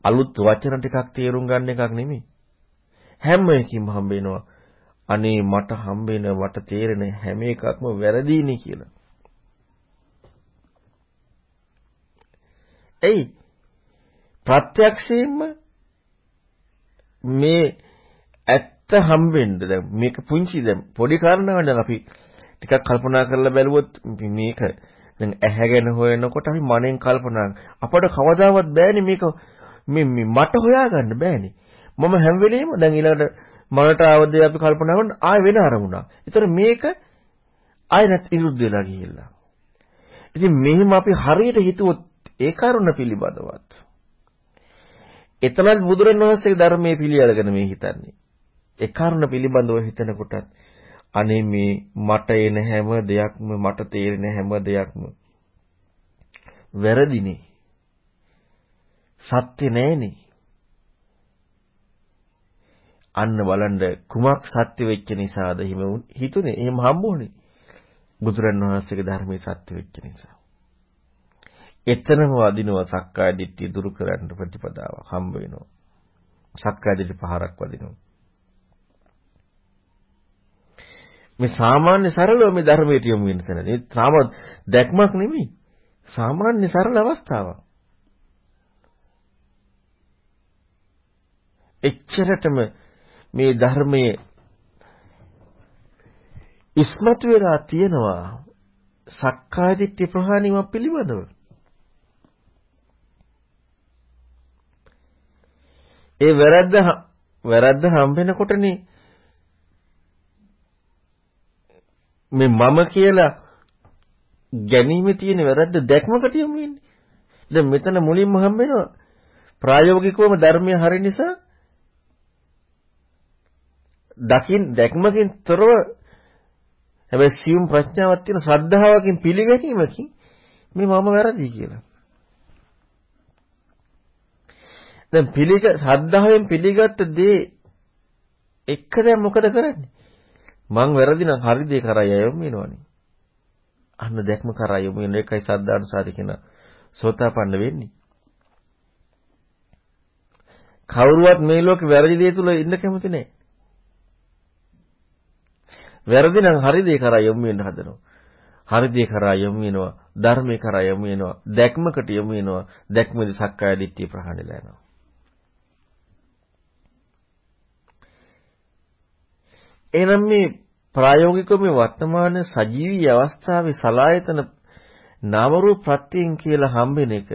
අලුත් වචන ටිකක් තේරුම් ගන්න එකක් නෙමෙයි. හැම එකකින්ම හම්බ වෙනවා අනේ මට හම්බ වෙන මට තේරෙන හැම එකක්ම වැරදීනේ කියලා. එයි ප්‍රත්‍යක්ෂයෙන්ම මේ ඇත්ත හම්බෙන්න දැන් මේක පුංචි දැන් පොඩි කාරණාවක් දැන් අපි ටිකක් කල්පනා කරලා බැලුවොත් මේක දැන් ඇහැ ගැන හොයනකොට අපි මනෙන් කල්පනා අපට කවදාවත් බෑනේ මේක මේ මට හොයාගන්න බෑනේ මම හැම වෙලෙම දැන් ඊළඟට මනට ආවදේ අපි කල්පනා කරන ආය වෙන අරමුණක්. ඒතර මේක ආය නැත් ඉරුද්ධ වෙලා ගිහිල්ලා. ඉතින් මෙහිම අපි හරියට හිතුවොත් ඒ කරුණ පිළිබඳවත් එතනත් බුදුරණවහන්සේගේ ධර්මයේ පිළි අරගෙන මේ හිතන්නේ. ඒ කරුණ පිළිබඳව හිතනකොටත් අනේ මේ මට එන හැම දෙයක්ම මට තේරෙන හැම දෙයක්ම වැරදිනේ. සත්‍ය නෑනේ. අන්න බලන්න කුමක් සත්‍ය වෙච්ච නිසාද හිම හිතුනේ. එහෙම හම්බුනේ. බුදුරන් වහන්සේගේ ධර්මයේ සත්‍ය වෙච්ච නිසා. එතනම වදිනවා සක්කාය දිට්ඨිය දුරු කරන්න ප්‍රතිපදාවක් හම්බ වෙනවා. සක්කාය දිට්ඨි පහරක් වදිනවා. මේ සාමාන්‍ය සරලව මේ ධර්මයට යොමු වෙන තැන. මේ සාම දැක්මක් නෙමෙයි. සාමාන්‍ය සරල අවස්ථාවක්. එච්චරටම මේ ධර්මයේ ඉස්මතු වෙලා තියෙනවා සක්කාය දිට්ඨි ප්‍රහාණීම පිළිබඳව. ඒ වැරද්ද වැරද්ද හම්බෙනකොටනේ මේ මම කියලා ගැනීමේ තියෙන වැරද්ද දැක්මකට යමු වෙන්නේ. දැන් මෙතන මුලින්ම හම්බ වෙනවා ප්‍රායෝගිකවම ධර්මය හරි නිසා දකින් දැක්මකින් තොරව හැබැයි සියුම් ප්‍රඥාවක් තියෙන ශ්‍රද්ධාවකින් පිළිගැනීමකින් මේ මම වැරදි කියලා. දැන් පිළිග ශ්‍රද්ධාවෙන් පිළිගත්ත දේ එක්ක දැන් මොකද කරන්නේ? මං වැරදි නම් හරි දේ කරා යොමු වෙනවනේ. අන්න දැක්ම කරා යොමු වෙන එකයි සද්ධානුසාරි කියන සෝතාපන්න වෙන්නේ. කවුරුවත් මේ ලෝකේ වැරදි දේ තුල ඉන්න කැමති නැහැ. වැරදි නම් හරි දේ කරා යොමු වෙන්න හදනවා. හරි දේ කරා යොමු වෙනවා. ධර්මේ කරා යොමු වෙනවා. දැක්මකට යොමු වෙනවා. දැක්මේදී සක්කාය දිට්ඨිය ප්‍රහාණයලා යනවා. එහෙනම් මේ ප්‍රායෝගිකව මේ වර්තමාන සජීවී අවස්ථාවේ සලායතන නාම රූප ප්‍රත්‍යයෙන් කියලා හම්බෙන එක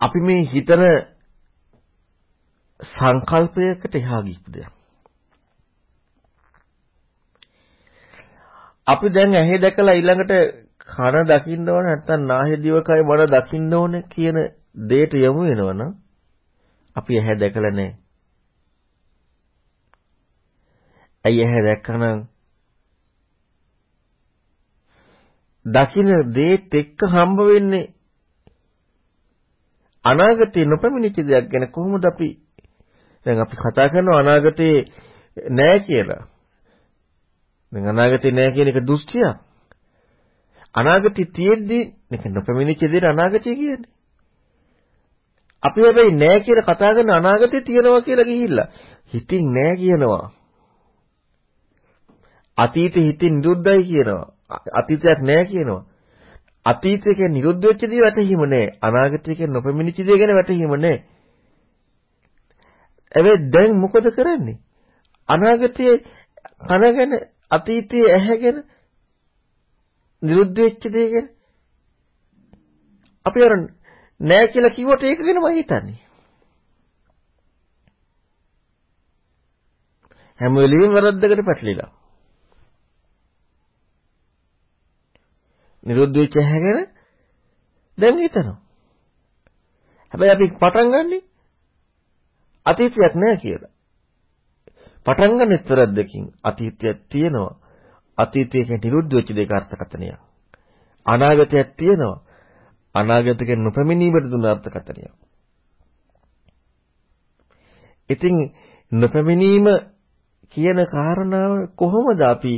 අපි මේ හිතන සංකල්පයකට එහා ගිහිපු දෙයක්. අපි දැන් ඇහි දැකලා ඊළඟට කන දකින්න ඕන නැත්නම් නාහේ දිවකයි මන දකින්න ඕන කියන දෙයට යමු වෙනවනම් අපි ඇහැ දැකලා නැහැ. ඇයි ඇහැ දැක්කනම් දකින්න දේත් එක්ක හම්බ වෙන්නේ අනාගතේ නොපැමිණිච්ච දෙයක් ගැන කොහොමද අපි දැන් අපි කතා කරනවා අනාගතේ නැහැ කියලා. දැන් අනාගතේ නැහැ කියන එක දෘෂ්ටියක්. අනාගතේ තියෙද්දි මේක නොපැමිණිච්ච දෙයට අනාගතය කියන්නේ. අපි හැබැයි නෑ කියලා කතා කරන අනාගතේ තියෙනවා කියලා ගිහිල්ලා හිතින් නෑ කියනවා. අතීතේ හිතින් නිරුද්ධයි කියනවා. අතීතයක් නෑ කියනවා. අතීතය කියන්නේ නිරුද්ධ වෙච්ච දේ වැටහීම නෑ. අනාගතය කියන්නේ නොපෙමිණිච්ච දේ ගැන වැටහීම නෑ. හැබැයි දැන් මොකද කරන්නේ? අනාගතයේ කනගෙන අතීතයේ ඇහැගෙන නිරුද්ධ වෙච්ච දේ ගැන අපි අර නෑ කියලා කිව්වට ඒක ගැන මම හිතන්නේ. හැම වෙලෙම වැරද්දකට පැටලිලා. නිරුද්ධ වෙච්ච හැගෙන දැන් හිතනවා. හැබැයි අපි පටන් ගන්නෙ අතීතයක් නෑ කියලා. පටන් ගන්නෙත් වැරද්දකින් අතීතයක් තියෙනවා. අතීතයේ නිරුද්ධ වෙච්ච දෙක අර්ථකථනයක්. අනාගතයක් තියෙනවා. අනාගතක නොපැමිණීමට දුන අර්ථකථනයක්. ඉතින් නොපැමිණීම කියන කාරණාව කොහොමද අපි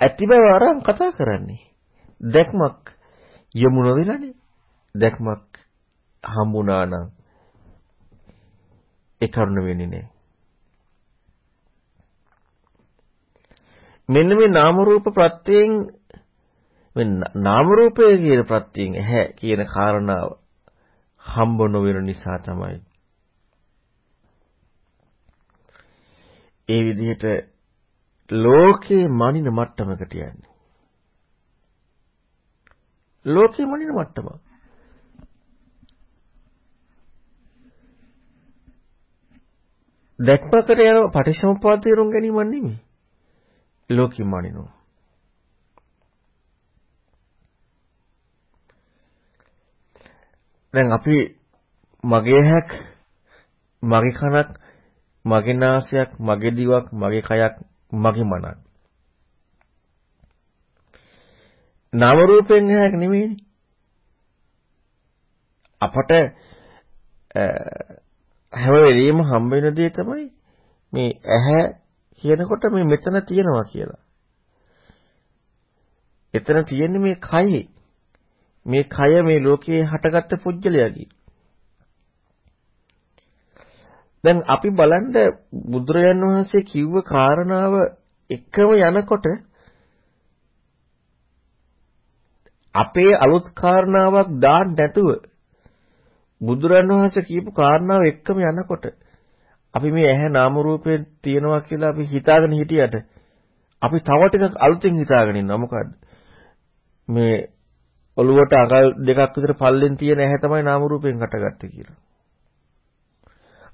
ඇති බව අරන් කතා කරන්නේ? දැක්මක් යමු නොවිලානේ. දැක්මක් හම්බුණා නම් ඒ කරුණ වෙන්නේ නැහැ. මෙන්න මේ නාම රූප ප්‍රත්‍යයෙන් නාම රූපය කියන ප්‍රත්‍යයෙන් ඇහැ කියන කාරණාව හම්බ නොවන නිසා තමයි ඒ විදිහට ලෝකේ මනින මට්ටමකට යන්නේ. ලෝකේ මනින මට්ටම. දැක්මකට යන පටිච්චසමුප්පාද තේරුම් ගැනීමක් නෙමෙයි. ලෝකෙ මනිනවා. දැන් අපි මගේ හැක් මගේ කනක් මගේ නාසයක් මගේ දිවක් මගේ කයක් මගේ මනක් නාම රූපෙන් හැක් නෙමෙයිනේ අපට හැම වෙලෙම හම්බ වෙන දේ තමයි මේ ඇහැ කියනකොට මේ මෙතන තියෙනවා කියලා. එතන තියෙන්නේ මේ කයේ. මේ කය මේ ලෝකයේ හටගත්ත පුජ්‍යලයකි. දැන් අපි බලන්න බුදුරජාන් වහන්සේ කිව්ව කාරණාව එකම යනකොට අපේ අලුත් කාරණාවක් දාන්න නැතුව බුදුරන් වහන්සේ කියපු කාරණාව එක්කම යනකොට අපි මේ ඇහැ නාම රූපේ තියෙනවා කියලා අපි හිතාගෙන හිටියට අපි තව ටිකක් අලුතෙන් හිතාගෙන ඉන්නවා මොකද්ද මේ ඔළුවට අඟල් දෙකක් විතර පල්ලෙන් තියෙන ඇහැ තමයි නාම රූපයෙන් හටගත්තේ කියලා.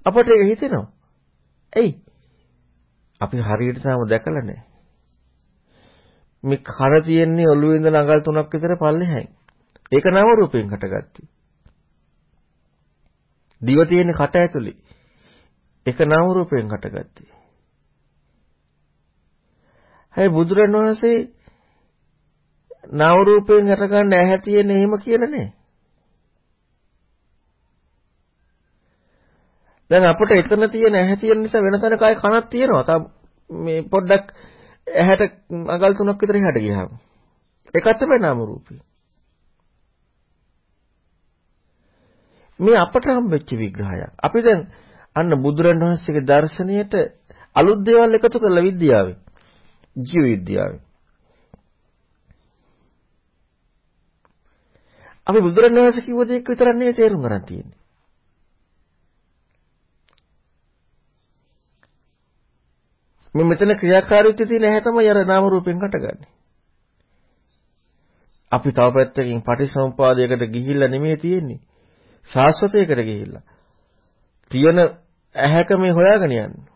අපට ඒක හිතෙනවා. එයි අපි හරියට තාම දැකලා නැහැ. මේ කන තියෙන්නේ ඔළුවේ ඉඳන් අඟල් තුනක් විතර පල්ලෙහායි. ඒක නාම රූපයෙන් හටගත්තේ. දිව තියෙන කට ඇතුලේ. ඒක නාම රූපයෙන් හටගත්තේ. හැබැයි බුදුරණවහන්සේ නාම රූපයෙන් හටගන්න ඇහැ තියෙන එහෙම කියලා නෑ. දැන් අපිට එතන තියෙන ඇහැ තියෙන නිසා වෙන තැනක ආයේ කනක් තියෙනවා. තා මේ පොඩ්ඩක් ඇහැට අගල් තුනක් විතර එහාට ගියාම. ඒකත් තමයි නාම රූපේ. මේ අපට හම්බෙච්ච විග්‍රහයක්. අපි දැන් අන්න බුදුරණවහන්සේගේ දර්ශනයට අලුත් දේවල් එකතු කරලා විද්‍යාවෙන් ජීව විද්‍යාවෙන් අපි බුදුරණවහන්සේ කිව්ව දේ විතරක් නෙවෙයි තේරුම් ගන්න තියෙන්නේ. මේ මෙතන ක්‍රියාකාරීත්වය තියෙන ඇහැ තමයි අර නාම රූපෙන් හටගන්නේ. අපි තව පැත්තකින් පටිසමුපාදයකට ගිහිල්ලා නෙමෙයි තියෙන්නේ. ශාස්ත්‍රයකට ගිහිල්ලා. තියෙන ඇහැක මේ හොයාගෙන යන්නේ.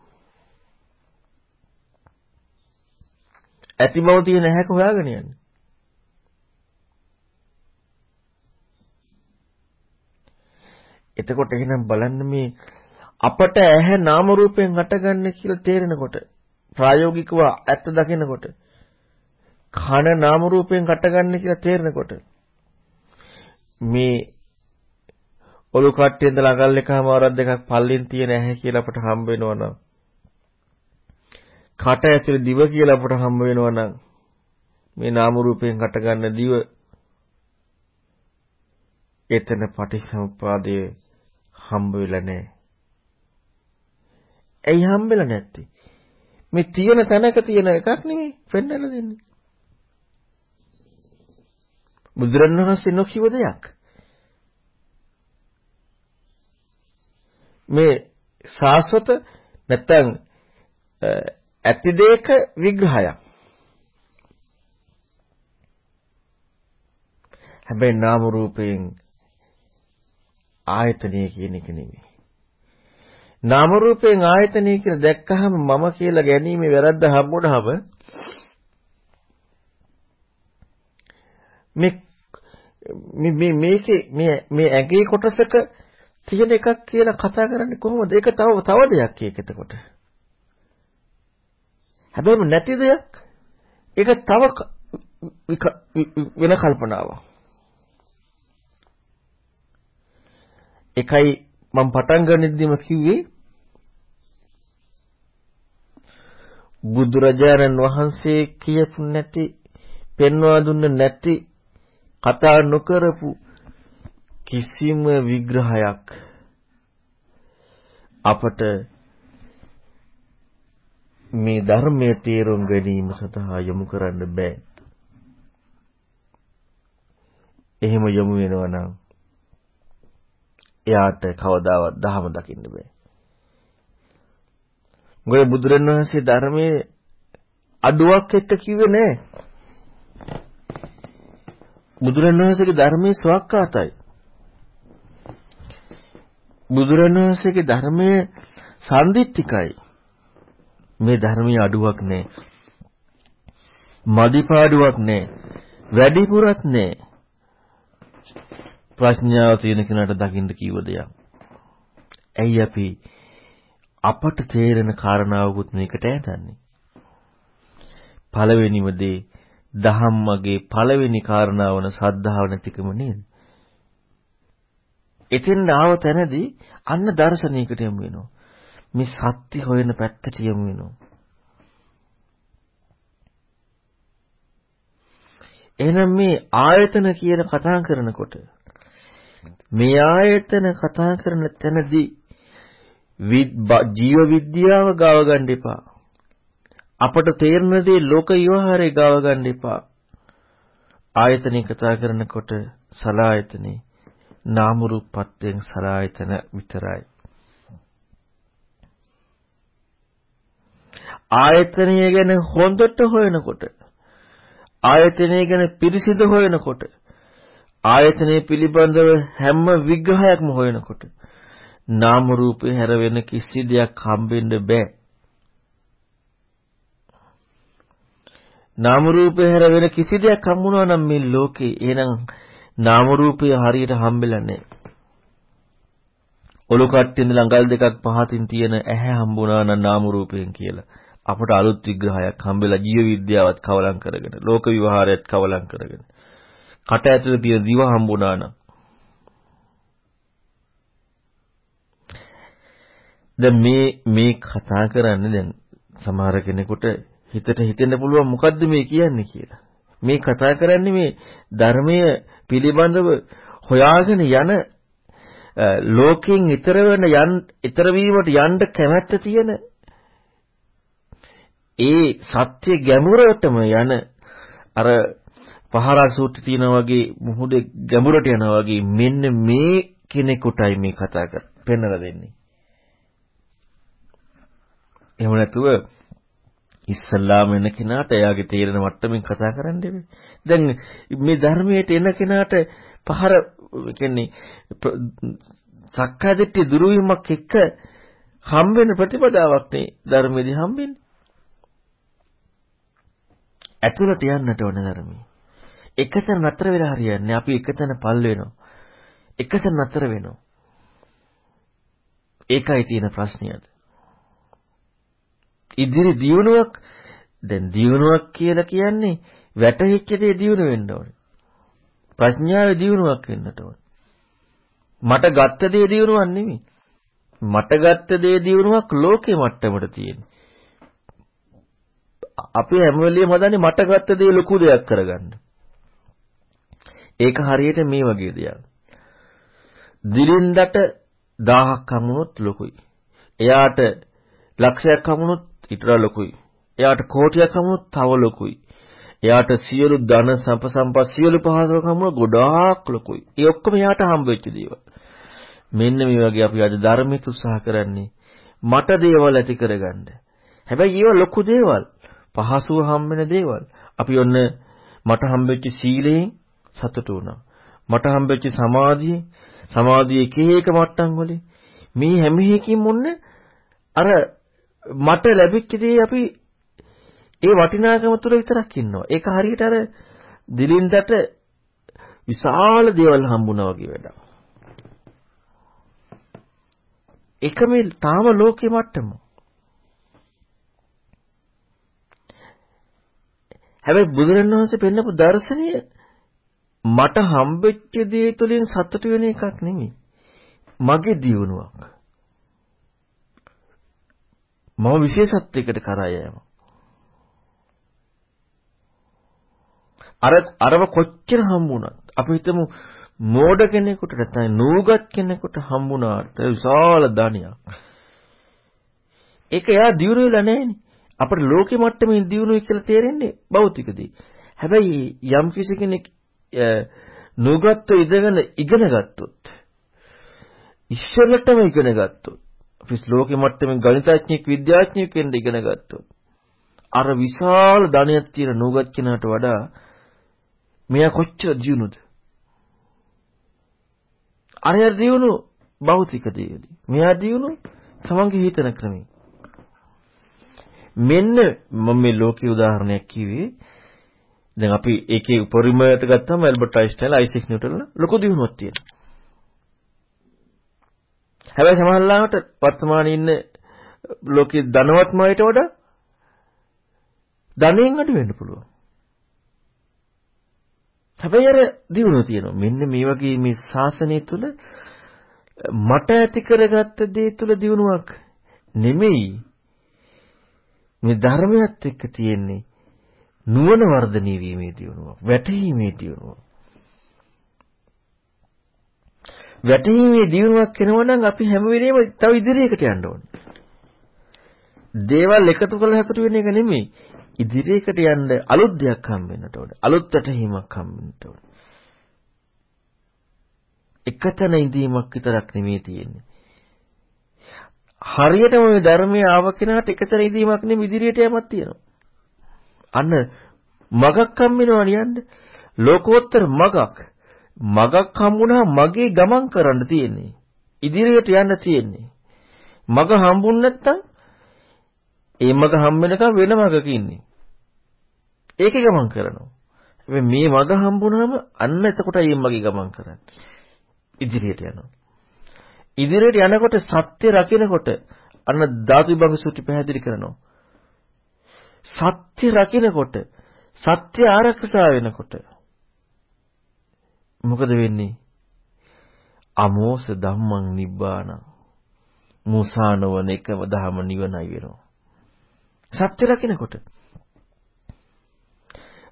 ඇති බව තියෙන ඇහැක හොයාගෙන යන්නේ. එතකොට එහෙනම් බලන්න මේ අපට ඇහැ නාම රූපයෙන් හටගන්නේ කියලා තේරෙනකොට ප්‍රායෝගිකව ඇත්ත දකිනකොට කන නාම රූපයෙන් හටගන්නේ කියලා තේරෙනකොට මේ ඔලු කට්ටිය ඉඳලා අගල් එකම වරක් දෙකක් පල්ලෙන් තියෙන ඇහැ කියලා අපට හම්බ වෙනවා නම් කට ඇතුලේ දිව කියලා අපට හම්බ වෙනවා නම් මේ නාම රූපයෙන් හටගන්න දිව එතන පටිසමුපාදයේ හම්බ වෙලා නැහැ. ඇයි හම්බෙලා නැත්තේ? මේ තියෙන තැනක තියෙන එකක් නෙමෙයි පෙන්වලා දෙන්නේ. බුදුරණවහන්සේ නොකියව දෙයක්. මේ සාස්වත නැත්තම් ඇති දෙයක විග්‍රහයක්. හැබැයි නාම රූපයෙන් ආයතනය කියන එක නෙමෙයි. නාම රූපයෙන් ආයතනය කියලා දැක්කහම මම කියලා ගැනීම වැරද්ද හම්බුනහම මේ මේ මේකේ මේ මේ ඇඟේ කොටසක තියෙන එකක් කියලා කතා කරන්නේ කොහොමද? ඒක තව තව දෙයක් ඒක එතකොට. හැබැයි නැති දෙයක් ඒක තව වෙන කල්පනාවක්. එකයි මම පටන් ගන්නෙදිම කිව්වේ බුදුරජාණන් වහන්සේ කියපු නැති පෙන්වා දුන්න නැති කතා නොකරපු කිසිම විග්‍රහයක් අපට මේ ධර්මයේ තේරුම් ගැනීම සඳහා යොමු කරන්න බෑ. එහෙම යොමු වෙනවා නම් එයාට කවදාවත් ධහම දකින්න බෑ. මොකද බුදුරණවහන්සේ ධර්මයේ අඩුවක් එක්ක කිව්වේ නෑ. බුදුරණවහන්සේගේ ධර්මයේ ස්වකහාතයි. බුදුරණවහන්සේගේ ධර්මයේ සම්දිත්තිකයි. මේ ධර්මයේ අඩුවක් නෑ. මදිපාඩුවක් නෑ. වැඩිපුරත් නෑ. ප්‍රඥාව තියෙන කෙනාට දකින්න කිව්ව දෙයක්. ඇයි අපි අපට තේරෙන කාරණාවකුත් මේකට ඈතන්නේ? පළවෙනිම දේ දහම්මගේ පළවෙනි කාරණාව වන සද්ධාව නැතිකම නේද? එතෙන් ආව තැනදී අන්න දර්ශනයකට යමු වෙනවා. මේ සත්‍ය හොයන පැත්තට යමු වෙනවා. එහෙනම් මේ ආයතන කියන කතා කරනකොට මේ ආයතන කතා කරන තැනදී ජීව විද්‍යාව ගාව ගන්න එපා. අපට තේරෙන දේ ලෝක විවහාරේ ගාව ගන්න එපා. ආයතනෙ කතා කරනකොට සලායතනෙ නාම රූපත්වයෙන් සලායතන විතරයි. ආයතනය ගැන හොඳට හොයනකොට ආයතනය ගැන පිරිසිදු හොයනකොට ආයතනය පිළිබඳව හැම විග්‍රහයක්ම හොයනකොට නාම රූපේ හැර වෙන කිසි දෙයක් හම්බෙන්න බෑ. නාම රූපේ හැර වෙන කිසි දෙයක් හම්බුණා නම් මේ ලෝකේ එහෙනම් නාම රූපය හරියට හම්බෙලා නැහැ. ඔලු කට්ටින් ළඟල් දෙකක් පහතින් තියෙන ඇහැ හම්බුණා නම් නාම රූපයෙන් කියලා. අපට අලුත් විග්‍රහයක් හම්බෙලා ජීව විද්‍යාවත් කවලම් කරගෙන, ලෝක විවහාරයත් කවලම් කරගෙන. කට ඇතුලේ තියෙන දිව හම්බුණා නම් දැන් මේ මේ කතා කරන්නේ දැන් සමහර කෙනෙකුට හිතට හිතෙන්න පුළුවන් මොකද්ද මේ කියන්නේ කියලා. මේ කතා කරන්නේ මේ ධර්මය පිළිබඳව හොයාගෙන යන ලෝකයෙන් ඈතර වෙන යන් ඈතර වීමට යන්න කැමැත්ත තියෙන ඒ සත්‍ය ගැඹුරටම යන අර පහරක් සූත්‍රය තියෙනා වගේ මුහුදේ ගැඹුරට යනවා වගේ මෙන්න මේ කෙනෙකුටයි මේ කතා කර පෙන්වලා දෙන්නේ. එහෙම නැතුව ඉස්සල්ලාම එන කෙනාට එයාගේ තේරෙන මට්ටමින් කතා කරන්න දෙන්නේ. දැන් මේ ධර්මයට එන කෙනාට පහර කියන්නේ සක්කාදිට්ඨිය දුරු වීමක් එක්ක හම් වෙන ප්‍රතිපදාවක් නේ ධර්මෙදි හම්බෙන්නේ. ඇතුළට යන්නට ඕන ධර්මයේ. එකතන නතර වෙලා හරියන්නේ අපි එකතන පල් වෙනවා. එකතන නතර වෙනවා. ඒකයි තියෙන ප්‍රශ්නයද. ඉදිරි දියුණුවක් දැන් දියුණුවක් කියලා කියන්නේ වැටහිච්ච දේ දියුණු වෙන්න ඕනේ. ප්‍රඥාවේ දියුණුවක් වෙන්නට ඕනේ. මට ගත්ත දේ දියුණුවක් නෙමෙයි. මට ගත්ත දේ දියුණුවක් ලෝකේ මට්ටමට තියෙන. අපි හැම වෙලෙම හදන්නේ මට ගත්ත දේ ලොකු දෙයක් කරගන්න. ඒක හරියට මේ වගේ දෙයක්. දිලින්දට 1000ක් හමුනොත් ලොකුයි. එයාට ලක්ෂයක් හමුනොත් ඊට ලොකුයි. එයාට කෝටියක් හමුනොත් තව ලොකුයි. එයාට සියලු ධන සම්ප සම්පත් සියලු පහසුකම් හමුන ගොඩාක් ලොකුයි. ඒ ඔක්කොම එයාට හම්බ වෙච්ච දේවල්. මෙන්න මේ වගේ අපි අද ධර්මයට උත්සාහ කරන්නේ මට දේවල් ඇති කරගන්න. හැබැයි ඒව ලොකු දේවල්. පහසුව හම්බෙන දේවල්. අපි ඔන්න මට හම්බෙච්ච සීලයෙන් සතුටු වුණා. මට හම්බෙච්ච සමාධිය, සමාධියේ එක එක මට්ටම් වලින් මේ හැම එකකින් මොන්න අර මට ලැබිච්ච දේ අපි ඒ වටිනාකම තුල විතරක් ඉන්නවා. ඒක හරියට අර දිලින්දට විශාල දේවල් හම්බුණා වගේ වැඩක්. ඒක මේ තාම ලෝකේ මට්ටම. හැබැයි බුදුරණවහන්සේ පෙන්නපු දර්ශනය මට හම්බෙච්ච දේ තුලින් සතුට වෙන එකක් නෙමෙයි. මගේ දියුණුවක්. මම විශේෂත්වයකට කරා යෑම. අර අරව කොච්චර හම්බුණත් අපි හිතමු මෝඩ කෙනෙකුට නැත්නම් නූගත් කෙනෙකුට හම්බුණාට විශාල ධනයක්. ඒක එයා දියුණු වෙලා නැහෙනේ. අපේ ලෝකෙ මට්ටමින් දියුණුවයි කියලා තේරෙන්නේ භෞතිකදී. හැබැයි යම් කිසි කෙනෙක් නුගත්තු ඉඳගෙන ඉගෙන ගත්තොත් ඉස්සෙල්ලටම ඉගෙන ගත්තොත් අපි ලෝකෙ මට්ටමින් ගණිතඥයෙක් විද්‍යාඥයෙක් වෙන්න ඉගෙන ගත්තොත් අර විශාල ධනයක් තියෙන නුගත් කෙනාට වඩා මෙයා කොච්චර දියුණුද? අරයා දියුණු භෞතික දේවලි මෙයා දියුණු තමන්ගේ හිතන ක්‍රමී. මෙන්න මම මේ ලෝකීය උදාහරණයක් කිව්වේ දැන් අපි ඒකේ උපරිමයට ගත්තම ඇල්බර්ට් අයින්ස්ටයින් අයිසෙක් නිව්ටන් ලොකු දියුණුවක් තියෙනවා. හැබැයි සමහරවිට වර්තමානයේ ඉන්න ලෝකයේ ධනවත්ම අයට වඩා ධනෙන් අඩු වෙන්න පුළුවන්. හැබැයි අර දියුණුව තියෙනවා. මෙන්න මේ වගේ මේ ශාසනය තුල මට ඇති කරගත්ත දේ තුල දියුණුවක් නෙමෙයි මේ ධර්මයත් එක්ක තියෙන්නේ නුවණ වර්ධනය වීමේ දියුණුව, වැටහීමේ දියුණුව. වැටහීමේ දියුණුවක් වෙනවා නම් අපි හැම වෙලේම තව ඉදිරියකට යන්න ඕනේ. දේවල් එකතු කරලා හසුරු වෙන එක නෙමෙයි. ඉදිරියකට යන්න අලුත් දෙයක් හම් වෙන්නට ඕනේ. අලුත් වැටහීමක් හම් වෙන්නට ඕනේ. එකතන ඉඳීමක් විතරක් නෙමෙයි තියෙන්නේ. හරියටම මේ ධර්මයේ ආව කෙනාට එකතන ඉඳීමක් නෙමෙයි ඉදිරියට යamak තියෙනවා. අන්න මගක් හම්බෙනවා නියන්න. ලෝකෝත්තර මගක්. මගක් හම්බුණා මගේ ගමන් කරන්න තියෙන්නේ. ඉදිරියට යන්න තියෙන්නේ. මග හම්බුන් නැත්තම් ඒ මග හම්බෙනකම් වෙන මගක ඉන්නේ. ඒකේ ගමන් කරනවා. හැබැයි මේ මග හම්බුනහම අන්න එතකොටයි මේ මගේ ගමන් කරන්නේ. ඉදිරියට යනවා. ඉදිරියට යනකොට සත්‍ය රකින්නකොට අන්න ධාතු විභංග සූත්‍රය පැහැදිලි කරනවා. සත්‍ය රකින්නකොට සත්‍ය ආරක්ෂා වෙනකොට මොකද වෙන්නේ? අමෝස ධම්මං නිබ්බානං මුසානවන එකම ධම නිවනයි වෙනවා. සත්‍ය රකින්නකොට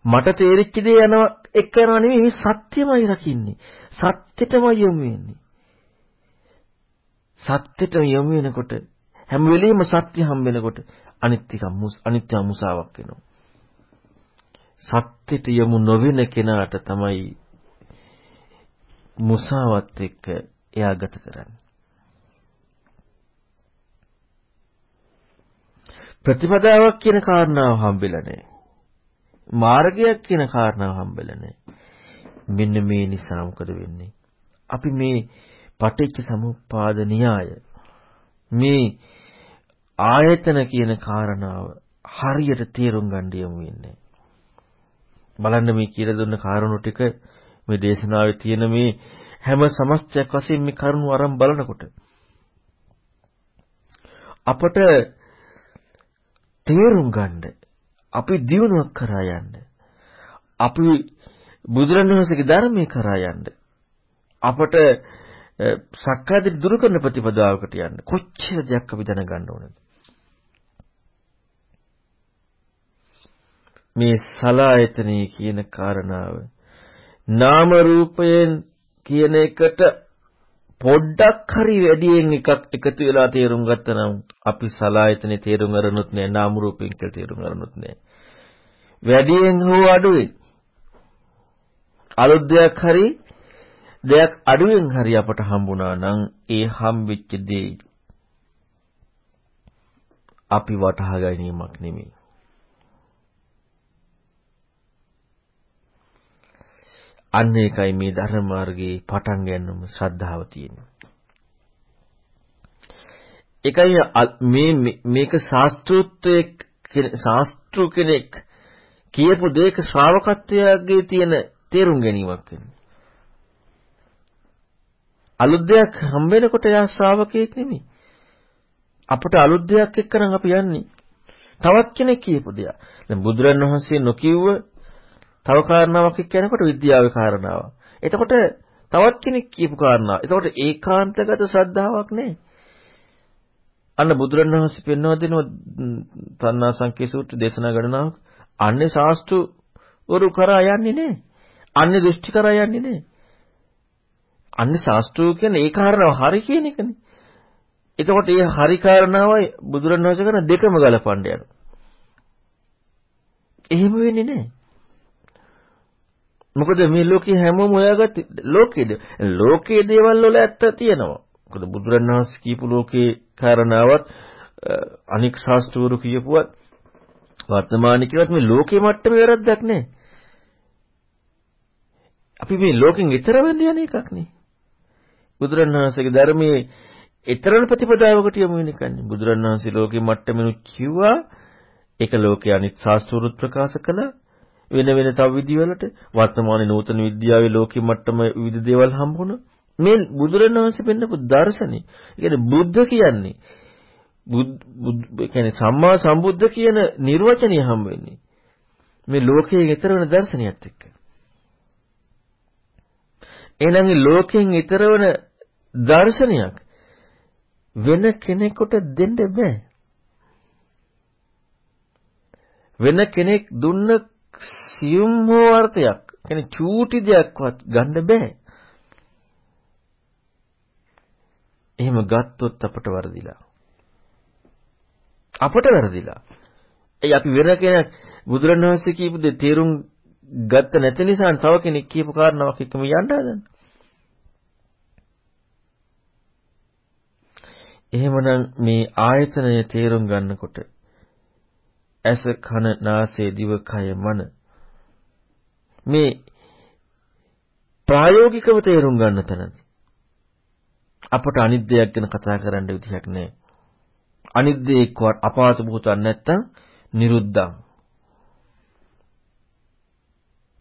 මට තේරිච්ච දේ යනවා එක යනවා නෙවෙයි මේ සත්‍යමයි රකින්නේ. සත්‍යෙටමයි යොමු වෙන්නේ. සත්‍යෙට යොමු වෙනකොට හැම වෙලෙම සත්‍ය හම් වෙනකොට අනිත්‍යක අනිත්‍ය මුසාවක් වෙනවා. සත්‍යෙට යොමු නොවෙන කෙනාට තමයි මුසාවත් එක්ක එයා ගත කරන්නේ. ප්‍රතිපදාවක් කියන කාරණාව හම්බෙලා නැහැ. මාර්ගයක් කියන කාරණාව හම්බෙලා නැහැ. මෙන්න මේ නිසා මොකද වෙන්නේ? අපි මේ පටිච්ච සමුප්පාද න්‍යාය මේ ආයතන කියන කාරණාව හරියට තේරුම් ගන්න යමු වෙන්නේ. බලන්න මේ කියලා දුන්න කාරණු ටික මේ දේශනාවේ තියෙන මේ හැම සමස්තයක් වශයෙන් මේ කරුණු අරන් බලනකොට අපට තේරුම් ගන්න අපි දියුණුවක් කරා යන්න අපි බුදුරණවහන්සේගේ ධර්මයේ කරා යන්න අපට සක්කායදිට දුරු කරන ප්‍රතිපදාවකට යන්න කොච්චර දෙයක් අපි දැනගන්න ඕනද මේ සලායතනෙ කියන කාරණාව. නාම රූපයෙන් කියන එකට පොඩ්ඩක් හරි වැඩියෙන් එකක් එකතු වෙලා තේරුම් ගත්තා නම් අපි සලායතනේ තේරුම් අරනුත් නෑ නාම රූපයෙන් කියලා තේරුම් අරනුත් නෑ. වැඩියෙන් හෝ අඩුවෙන්. අලුත් දෙයක් හරි දෙයක් අඩුවෙන් හරි අපට හම්බුණා නම් ඒ හම්බෙච්ච දේ අපි වටහා ගැනීමක් නෙමෙයි. අන්න ඒකයි මේ ධර්ම මාර්ගයේ පටන් ගන්නම ශ්‍රද්ධාව තියෙන්නේ. ඒකයි මේ මේක ශාස්ත්‍රූත්වයේ ශාස්ත්‍රු කෙනෙක් කියපු දෙයක ශ්‍රාවකත්වයේ තියෙන තේරුම් ගැනීමක් වෙන්නේ. අලුත් දෙයක් හම්බ වෙනකොට යා ශ්‍රාවකයෙක් නෙමෙයි. අපට අලුත් දෙයක් එක්කනම් අපි යන්නේ. තවත් කෙනෙක් කියපු දෙයක්. දැන් බුදුරණවහන්සේ නොකියුව තව කාරණාවක් එක්ක යනකොට විද්‍යාවේ කාරණාවක්. එතකොට තවත් කෙනෙක් කියපු කාරණා. එතකොට ඒකාන්තගත ශ්‍රද්ධාවක් නෑ. අන්න බුදුරණවහන්සේ පෙන්වා දෙනවා තණ්හා සංකේ සූත්‍ර දේශනා ගණනාවක්. අන්නේ ශාස්ත්‍රු වරු කරා යන්නේ නෑ. අන්නේ දෘෂ්ටි කරා යන්නේ නෑ. අන්නේ ශාස්ත්‍රය කියන්නේ ඒ කාරණාව හරි කියන එකනේ. එතකොට මේ හරි කාරණාවයි බුදුරණවහන්සේ කරන දෙකම ගලපන්න යනවා. එහෙම වෙන්නේ නැහැ. මොකද මේ ලෝකේ හැමෝම හොයාගත්තේ ලෝකයේද ලෝකයේ දේවල් වල ඇත්ත තියෙනවා. මොකද බුදුරණවහන්සේ කියපු ලෝකේ කාරණාවත් අනික් ශාස්ත්‍රවරු කියපුවත් වර්තමානයේ කියවත් මේ ලෝකේ මට්ටමේ වැරද්දක් නැහැ. අපි මේ ලෝකෙන් ඈතර වෙන්න යන එකක් නේ. බුදුරණවහන්සේගේ ධර්මයේ ඊතරණ ප්‍රතිපදාවකට යමු වෙන එකන්නේ. බුදුරණවහන්සේ ලෝකේ මට්ටමිනු කිව්වා ඒක ලෝකයේ අනිත් ශාස්ත්‍රවරුත් ප්‍රකාශ කළා. වෙන වෙන තව විදිවලට වර්තමානයේ නූතන විද්‍යාවේ ලෝකෙ මට්ටම විවිධ දේවල් හම්බුණා. මේ බුදුරණවහන්සේ පෙන්නපු දර්ශනේ. ඒ කියන්නේ බුද්ධ කියන්නේ බුද් කියන්නේ සම්මා සම්බුද්ධ කියන නිර්වචනය හම් වෙන්නේ. මේ ලෝකයේ ඊතර වෙන දර්ශනයත් එක්ක. එහෙනම් ලෝකයෙන් ඊතර වෙන දර්ශනයක් වෙන කෙනෙකුට දෙන්න බෑ. වෙන කෙනෙක් දුන්න සියුම් හෝ අර්ථයක් කියන්නේ චූටි දෙයක්වත් ගන්න බෑ. එහෙම ගත්තොත් අපට වරදිලා. අපට වරදිලා. ඒ අපි වෙන කෙනෙක් බුදුරණවහන්සේ කියපු දේ තේරුම් ගත්ත නැති නිසා තව කෙනෙක් කියපු කාරණාවක් එක්කම යන්න හදන. එහෙමනම් මේ ආයතනය තේරුම් ගන්නකොට ඇස කන නාසය දිව කය මන මේ ප්‍රායෝගිකව තේරුම් ගන්න තැනදී අපට අනිත් දෙයක් ගැන කතා කරන්න විදිහක් නැහැ. අනිත් දේ එක්කවත් අපාත භූතන් නැත්තම් නිරුද්ධං.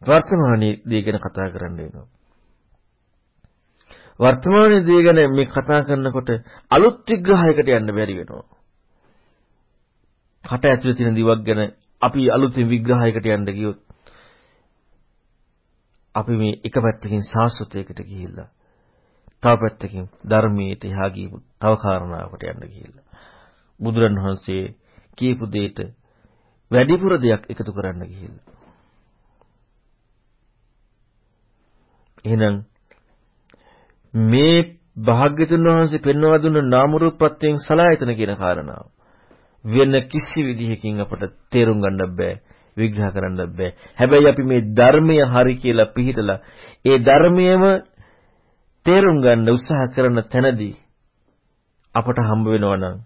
වර්තමානයේ දේ ගැන කතා කරන්න වෙනවා. වර්තමානයේදී ගැන මේ කතා කරනකොට අලුත් විග්‍රහයකට යන්න බැරි වෙනවා. කට ඇතුලේ තියෙන දිවක් ගැන අපි අලුතින් විග්‍රහයකට යන්න ගියොත් අපි මේ එක පැත්තකින් සාස්වතයකට ගිහිල්ලා තව පැත්තකින් ධර්මයට එහා ගියපු තව කාරණාවකට යන්න ගිහිල්ලා බුදුරණවහන්සේ කියපු දෙයට වැඩිපුර දෙයක් එකතු කරන්න ගිහිල්ලා. එහෙනම් මේ භාග්‍යතුන් වහන්සේ පෙන්වා දුන්න නාම රූප ප්‍රත්‍යයෙන් සලආයතන කියන කාරණාව වෙන කිසි විදිහකින් අපට තේරුම් ගන්න බෑ විග්‍රහ කරන්න බෑ. හැබැයි අපි මේ ධර්මය හරි කියලා පිළිහිටලා ඒ ධර්මයේම තේරුම් ගන්න උත්සාහ කරන තැනදී අපට හම්බ වෙනවා නම්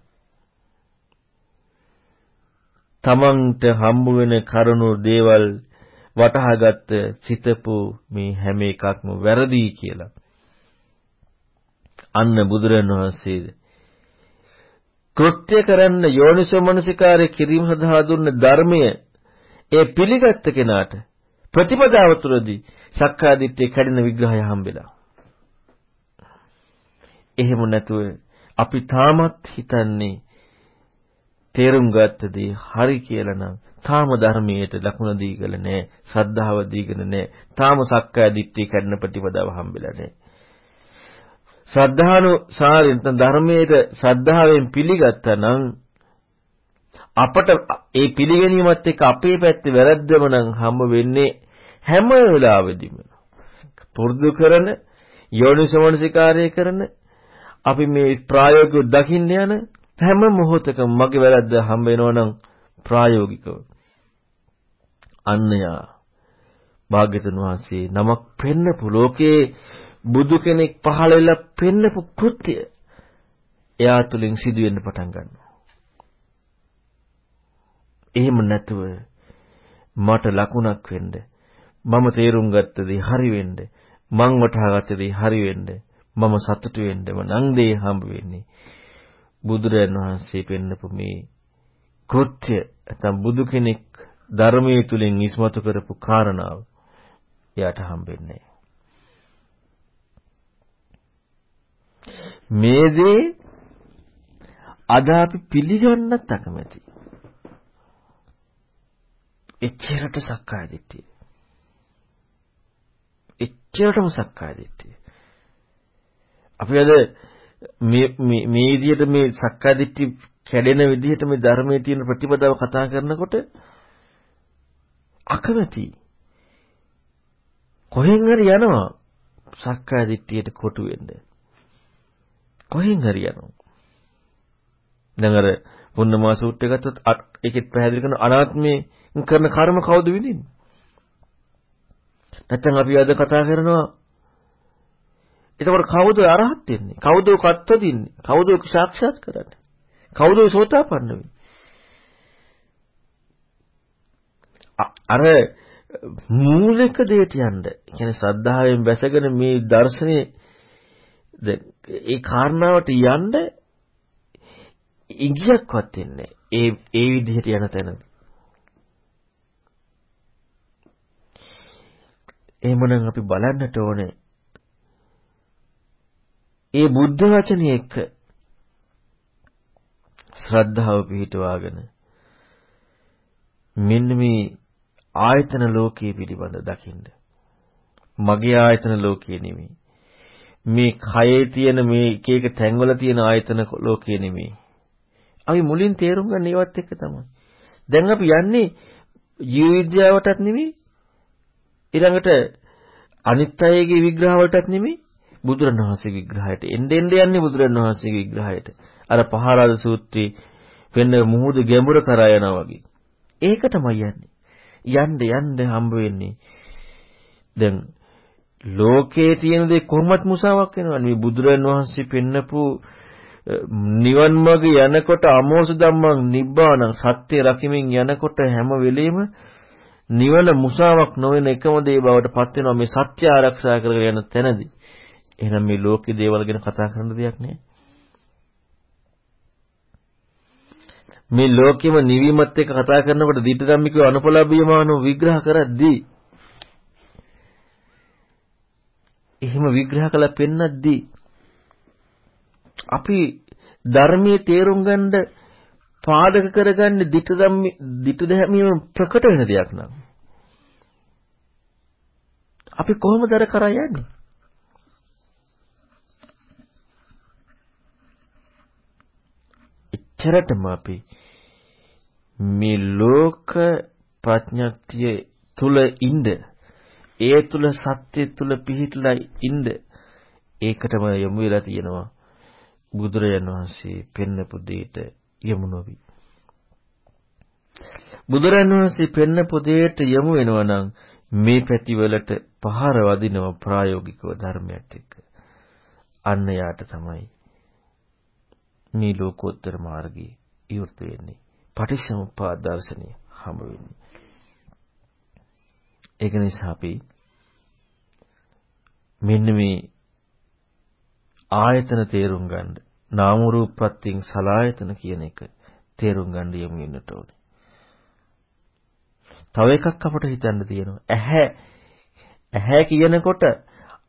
තමන්ට හම්බ වෙන කරුණු දේවල් වටහාගත්ත සිතපු මේ හැම එකක්ම වැරදි කියලා අන්න බුදුරන් වහන්සේ කෘත්‍ය කරන්න යෝනිසෝ මනසිකාරය කිරීම සඳහා දුන්න ධර්මය ඒ පිළිගත්ත කෙනාට ප්‍රතිපදාව තුළදී සක්කාය දිට්ඨිය කැඩෙන විග්‍රහය හම්බෙලා. එහෙම නැතුව අපි තාමත් හිතන්නේ තේරුම් ගත්තදී හරි කියලා නම් තාම ධර්මයට ලකුණ දීගල නැහැ, ශ්‍රද්ධාව දීගෙන නැහැ. තාම සක්කාය දිට්ඨිය කැඩෙන ප්‍රතිපදාව හම්බෙලා නැහැ. ශ්‍රද්ධානුසාරයෙන් ධර්මයට ශ්‍රද්ධාවෙන් පිළිගත්තා නම් අපට ඒ පිළිගැනීමත් එක්ක අපේ පැත්තේ වැරද්දම නම් හම්බ වෙන්නේ හැම වෙලාවෙදිම. පුරුදු කරන යෝනිසමනසිකාරය කරන අපි මේ ප්‍රායෝගිකව දකින්න යන හැම මොහොතකම මගේ වැරද්ද හම්බ වෙනවා නම් ප්‍රායෝගිකව. අන්නයා භාග්‍යතුන් වහන්සේ නමක් පෙන්නපු ලෝකේ බුදු කෙනෙක් පහළ වෙලා පෙන්නපු කෘත්‍ය එයා තුලින් සිදුවෙන්න පටන් ගන්නවා. එහෙම නැතුව මට ලකුණක් වෙන්න මම තේරුම් ගත්ත දේ හරි වෙන්න මං වටහාගත්ත දේ හරි වෙන්න මම සතුටු වෙන්න මං දේ හම්බ වෙන්නේ බුදුරජාණන් වහන්සේ පෙන්නපු මේ කෘත්‍ය නැත්නම් බුදු කෙනෙක් ධර්මයේ තුලින් ඉස්මතු කරපු කාරණාව එයාට හම්බෙන්නේ මේ දේ අද අපි පිළිගන්නත් අකමැති. එච්චරට සක්කාය දිට්ඨිය. එච්චරටම සක්කාය දිට්ඨිය. අපි අද මේ මේ මේ විදිහට මේ සක්කාය දිට්ඨි කැඩෙන විදිහට මේ ධර්මයේ තියෙන ප්‍රතිපදාව කතා කරනකොට අකමැති. කොහෙන් හරි යනවා සක්කාය දිට්ඨියට කොටු වෙන්නේ. කොහෙන් හරි යනවා. දැන් අර පුන්නමා සූට් එක ගත්තොත් ඒකෙත් පැහැදිලි කරන අනාත්මේ කරන කර්ම කවුද විඳින්නේ? නැත්නම් අපි අද කතා කරනවා එතකොට කවුද අරහත් වෙන්නේ? කවුද කත්වදින්නේ? කවුද සාක්ෂාත් කරන්නේ? කවුද සෝතාපන්න වෙන්නේ? අර මූලික දෙයට යන්න. කියන්නේ ශ්‍රද්ධාවෙන් බැසගෙන මේ දර්ශනේ ඒ කාරණාවට යන්න ඉඟියක්වත් ඉන්නේ ඒ ඒ විදිහට යන තැන. එහෙමනම් අපි බලන්නට ඕනේ ඒ බුද්ධ වචනේ එක්ක ශ්‍රද්ධාව පිහිටවාගෙන මෙන්න මේ ආයතන ලෝකයේ පිළිබඳ දකින්න. මගේ ආයතන ලෝකයේ නෙමෙයි. මේ කයේ තියෙන මේ එක එක තැන්වල තියෙන ආයතන ලෝකේ නෙමෙයි. අපි මුලින් තේරුම් ගන්න ඒවත් එක්ක තමයි. දැන් අපි යන්නේ ජීව විද්‍යාවටත් නෙමෙයි ඊළඟට අනිත් අයගේ විග්‍රහ වලටත් නෙමෙයි බුදුරණවහන්සේ විග්‍රහයට එන්න එන්න යන්නේ බුදුරණවහන්සේ විග්‍රහයට. අර පහරාද සූත්‍රයේ වෙන මුහුද ගැඹුර කරා යනවා වගේ. ඒක තමයි යන්නේ. යන්න යන්න හම්බ වෙන්නේ. දැන් ලෝකයේ තියෙන දේ කොහොමත් මුසාවක් වෙනවනේ මේ බුදුරන් වහන්සේ පෙන්නපු නිවන් මඟ යනකොට අමෝස ධම්මං නිබ්බාණං සත්‍ය රකිමින් යනකොට හැම වෙලෙම නිවන මුසාවක් නොවන එකම දේ බවට පත් වෙනවා මේ සත්‍ය ආරක්ෂා කරගෙන යන තැනදී. එහෙනම් මේ ලෝකේ දේවල් ගැන කතා කරන්න දෙයක් නෑ මේ ලෝකෙම නිවීමත් එක්ක කතා කරනකොට දිට්ඨ ධම්මිකව අනුපලබ්බියමානෝ විග්‍රහ කරද්දී එහෙම විග්‍රහ කළා පෙන්නද්දී අපි ධර්මයේ තේරුම් ගන්න පාදක කරගන්නේ ditta ධම්මි ditta ධම්මියම ප්‍රකට වෙන දෙයක් නං අපි කොහොමද අර කරා යන්නේ? එච්චරටම අපි මේ ලෝක ප්‍රඥාක්තිය තුල ඉඳ ඒ තුල සත්‍ය තුල පිහිටලා ඉඳ ඒකටම යොමු වෙලා තියෙනවා බුදුරජාණන් වහන්සේ පෙන්නපු දෙයට යමු නොවි. බුදුරජාණන් වහන්සේ පෙන්නපු දෙයට යමු වෙනවා නම් මේ පැතිවලට පහර වදිනවා ප්‍රායෝගිකව ධර්මයට එක්ක. අන්න යාට තමයි මේ ලෝකෝත්තර මාර්ගයේ ඉවෘත වෙන්නේ. පටිච්චසමුප්පාද දර්ශනය හම වෙන්නේ. ඒක නිසා අපි මෙන්න මේ ආයතන තේරුම් ගන්න නාම රූප ප්‍රත්‍යයෙන් සලායතන කියන එක තේරුම් ගන්න යමු වෙන්නට ඕනේ. තව එකක් අපට හිතන්න තියෙනවා. ඇහැ ඇහැ කියනකොට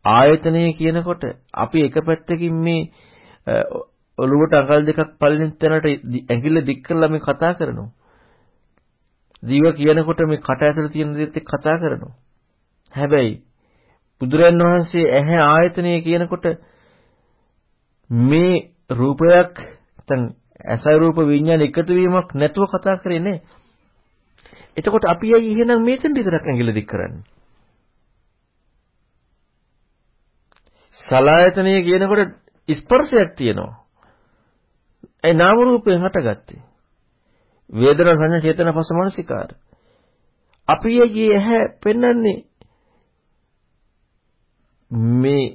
ආයතනය කියනකොට අපි එක පැත්තකින් මේ ඔළුවට අඟල් දෙකක් පල්ලෙන් තැනට ඇඟිල්ල දික් කරලා මේ කතා කරනවා. දිව කියනකොට මේ කට ඇතුළේ තියෙන දේත් එක්ක කතා කරනවා. හැබැයි බුදුරන් වහන්සේ ඇහැ ආයතනය කියනකොට මේ රූපයක් නැත්නම් ඇසයි රූප විඤ්ඤාණ එකතු වීමක් නැතුව කතා කරේ නේ. එතකොට අපි ඇයි එහෙනම් මේකෙන් විතරක් ඇඟිල්ල දික් කරන්නේ? සලායතනය කියනකොට ස්පර්ශයක් තියෙනවා. ඒ නාම රූපයෙන් හටගත්තේ. වේදනා සංඥා චේතනා පස්ස මනසිකාර. අපි යගේ ඇහැ පෙන්වන්නේ මේ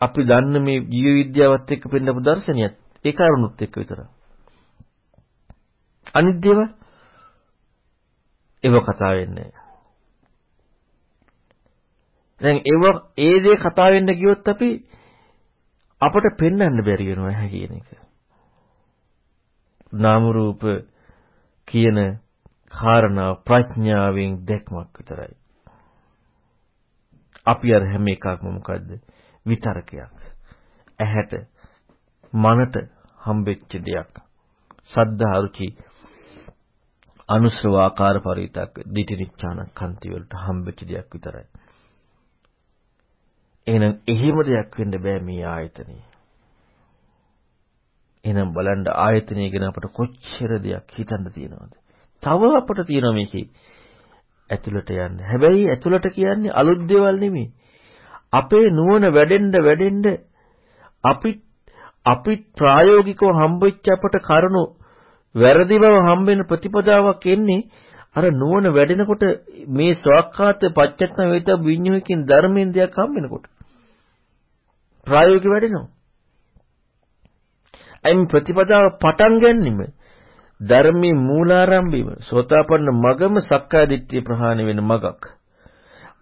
අපි දන්න මේ ජීව විද්‍යාවත් එක්ක පෙන්නපු දර්ශනියත් ඒ කාරණුත් එක්ක විතරයි. අනිත් දේවල් ඒව කතා වෙන්නේ දැන් ඒව ඒ දේ කතා වෙන්න ගියොත් අපි අපට පෙන්වන්න බැරි වෙනවා ඇහැ කියන එක. නාම රූප කියන කාරණා ප්‍රඥාවෙන් දැක්මක් විතරයි. අපි අර හැම එකක්ම මොකද්ද? විතරකයක්. ඇහැට මනට හම්බෙච්ච දෙයක්. සද්ධා රුචි අනුශ්‍රව ආකාර පරිතක් දිටිනිච්ඡාන කන්ති වලට හම්බෙච්ච දෙයක් විතරයි. එහෙනම් එහෙම දෙයක් වෙන්න බෑ මේ ආයතනේ. එහෙනම් බලන්න ආයතනය ගැන අපට කොච්චර දෙයක් හිතන්න තියෙනවද? තව අපට තියෙනවා මේකේ ඇතුළට යන්න. හැබැයි ඇතුළට කියන්නේ අලුත් දේවල් නෙමෙයි. අපේ නුවණ වැඩෙන්න වැඩෙන්න අපි අපි ප්‍රායෝගිකව හම්බෙච්ච අපට කරුණු වැරදි බව හම්බෙන ප්‍රතිපදාවක් එන්නේ අර නුවණ වැඩෙනකොට මේ ස්වකහාත පච්චත්ත වේත විඤ්ඤාණයකින් ධර්මයෙන් දෙයක් හම්බෙනකොට ප්‍රායෝගික වැඩෙනවා. අයින් ප්‍රතිපදාව පටන් ගැනීම ධර්මයේ මූලාරම්භයම සෝතාපන්න මගම සක්කාය දිට්ඨිය ප්‍රහාණය වෙන මගක්.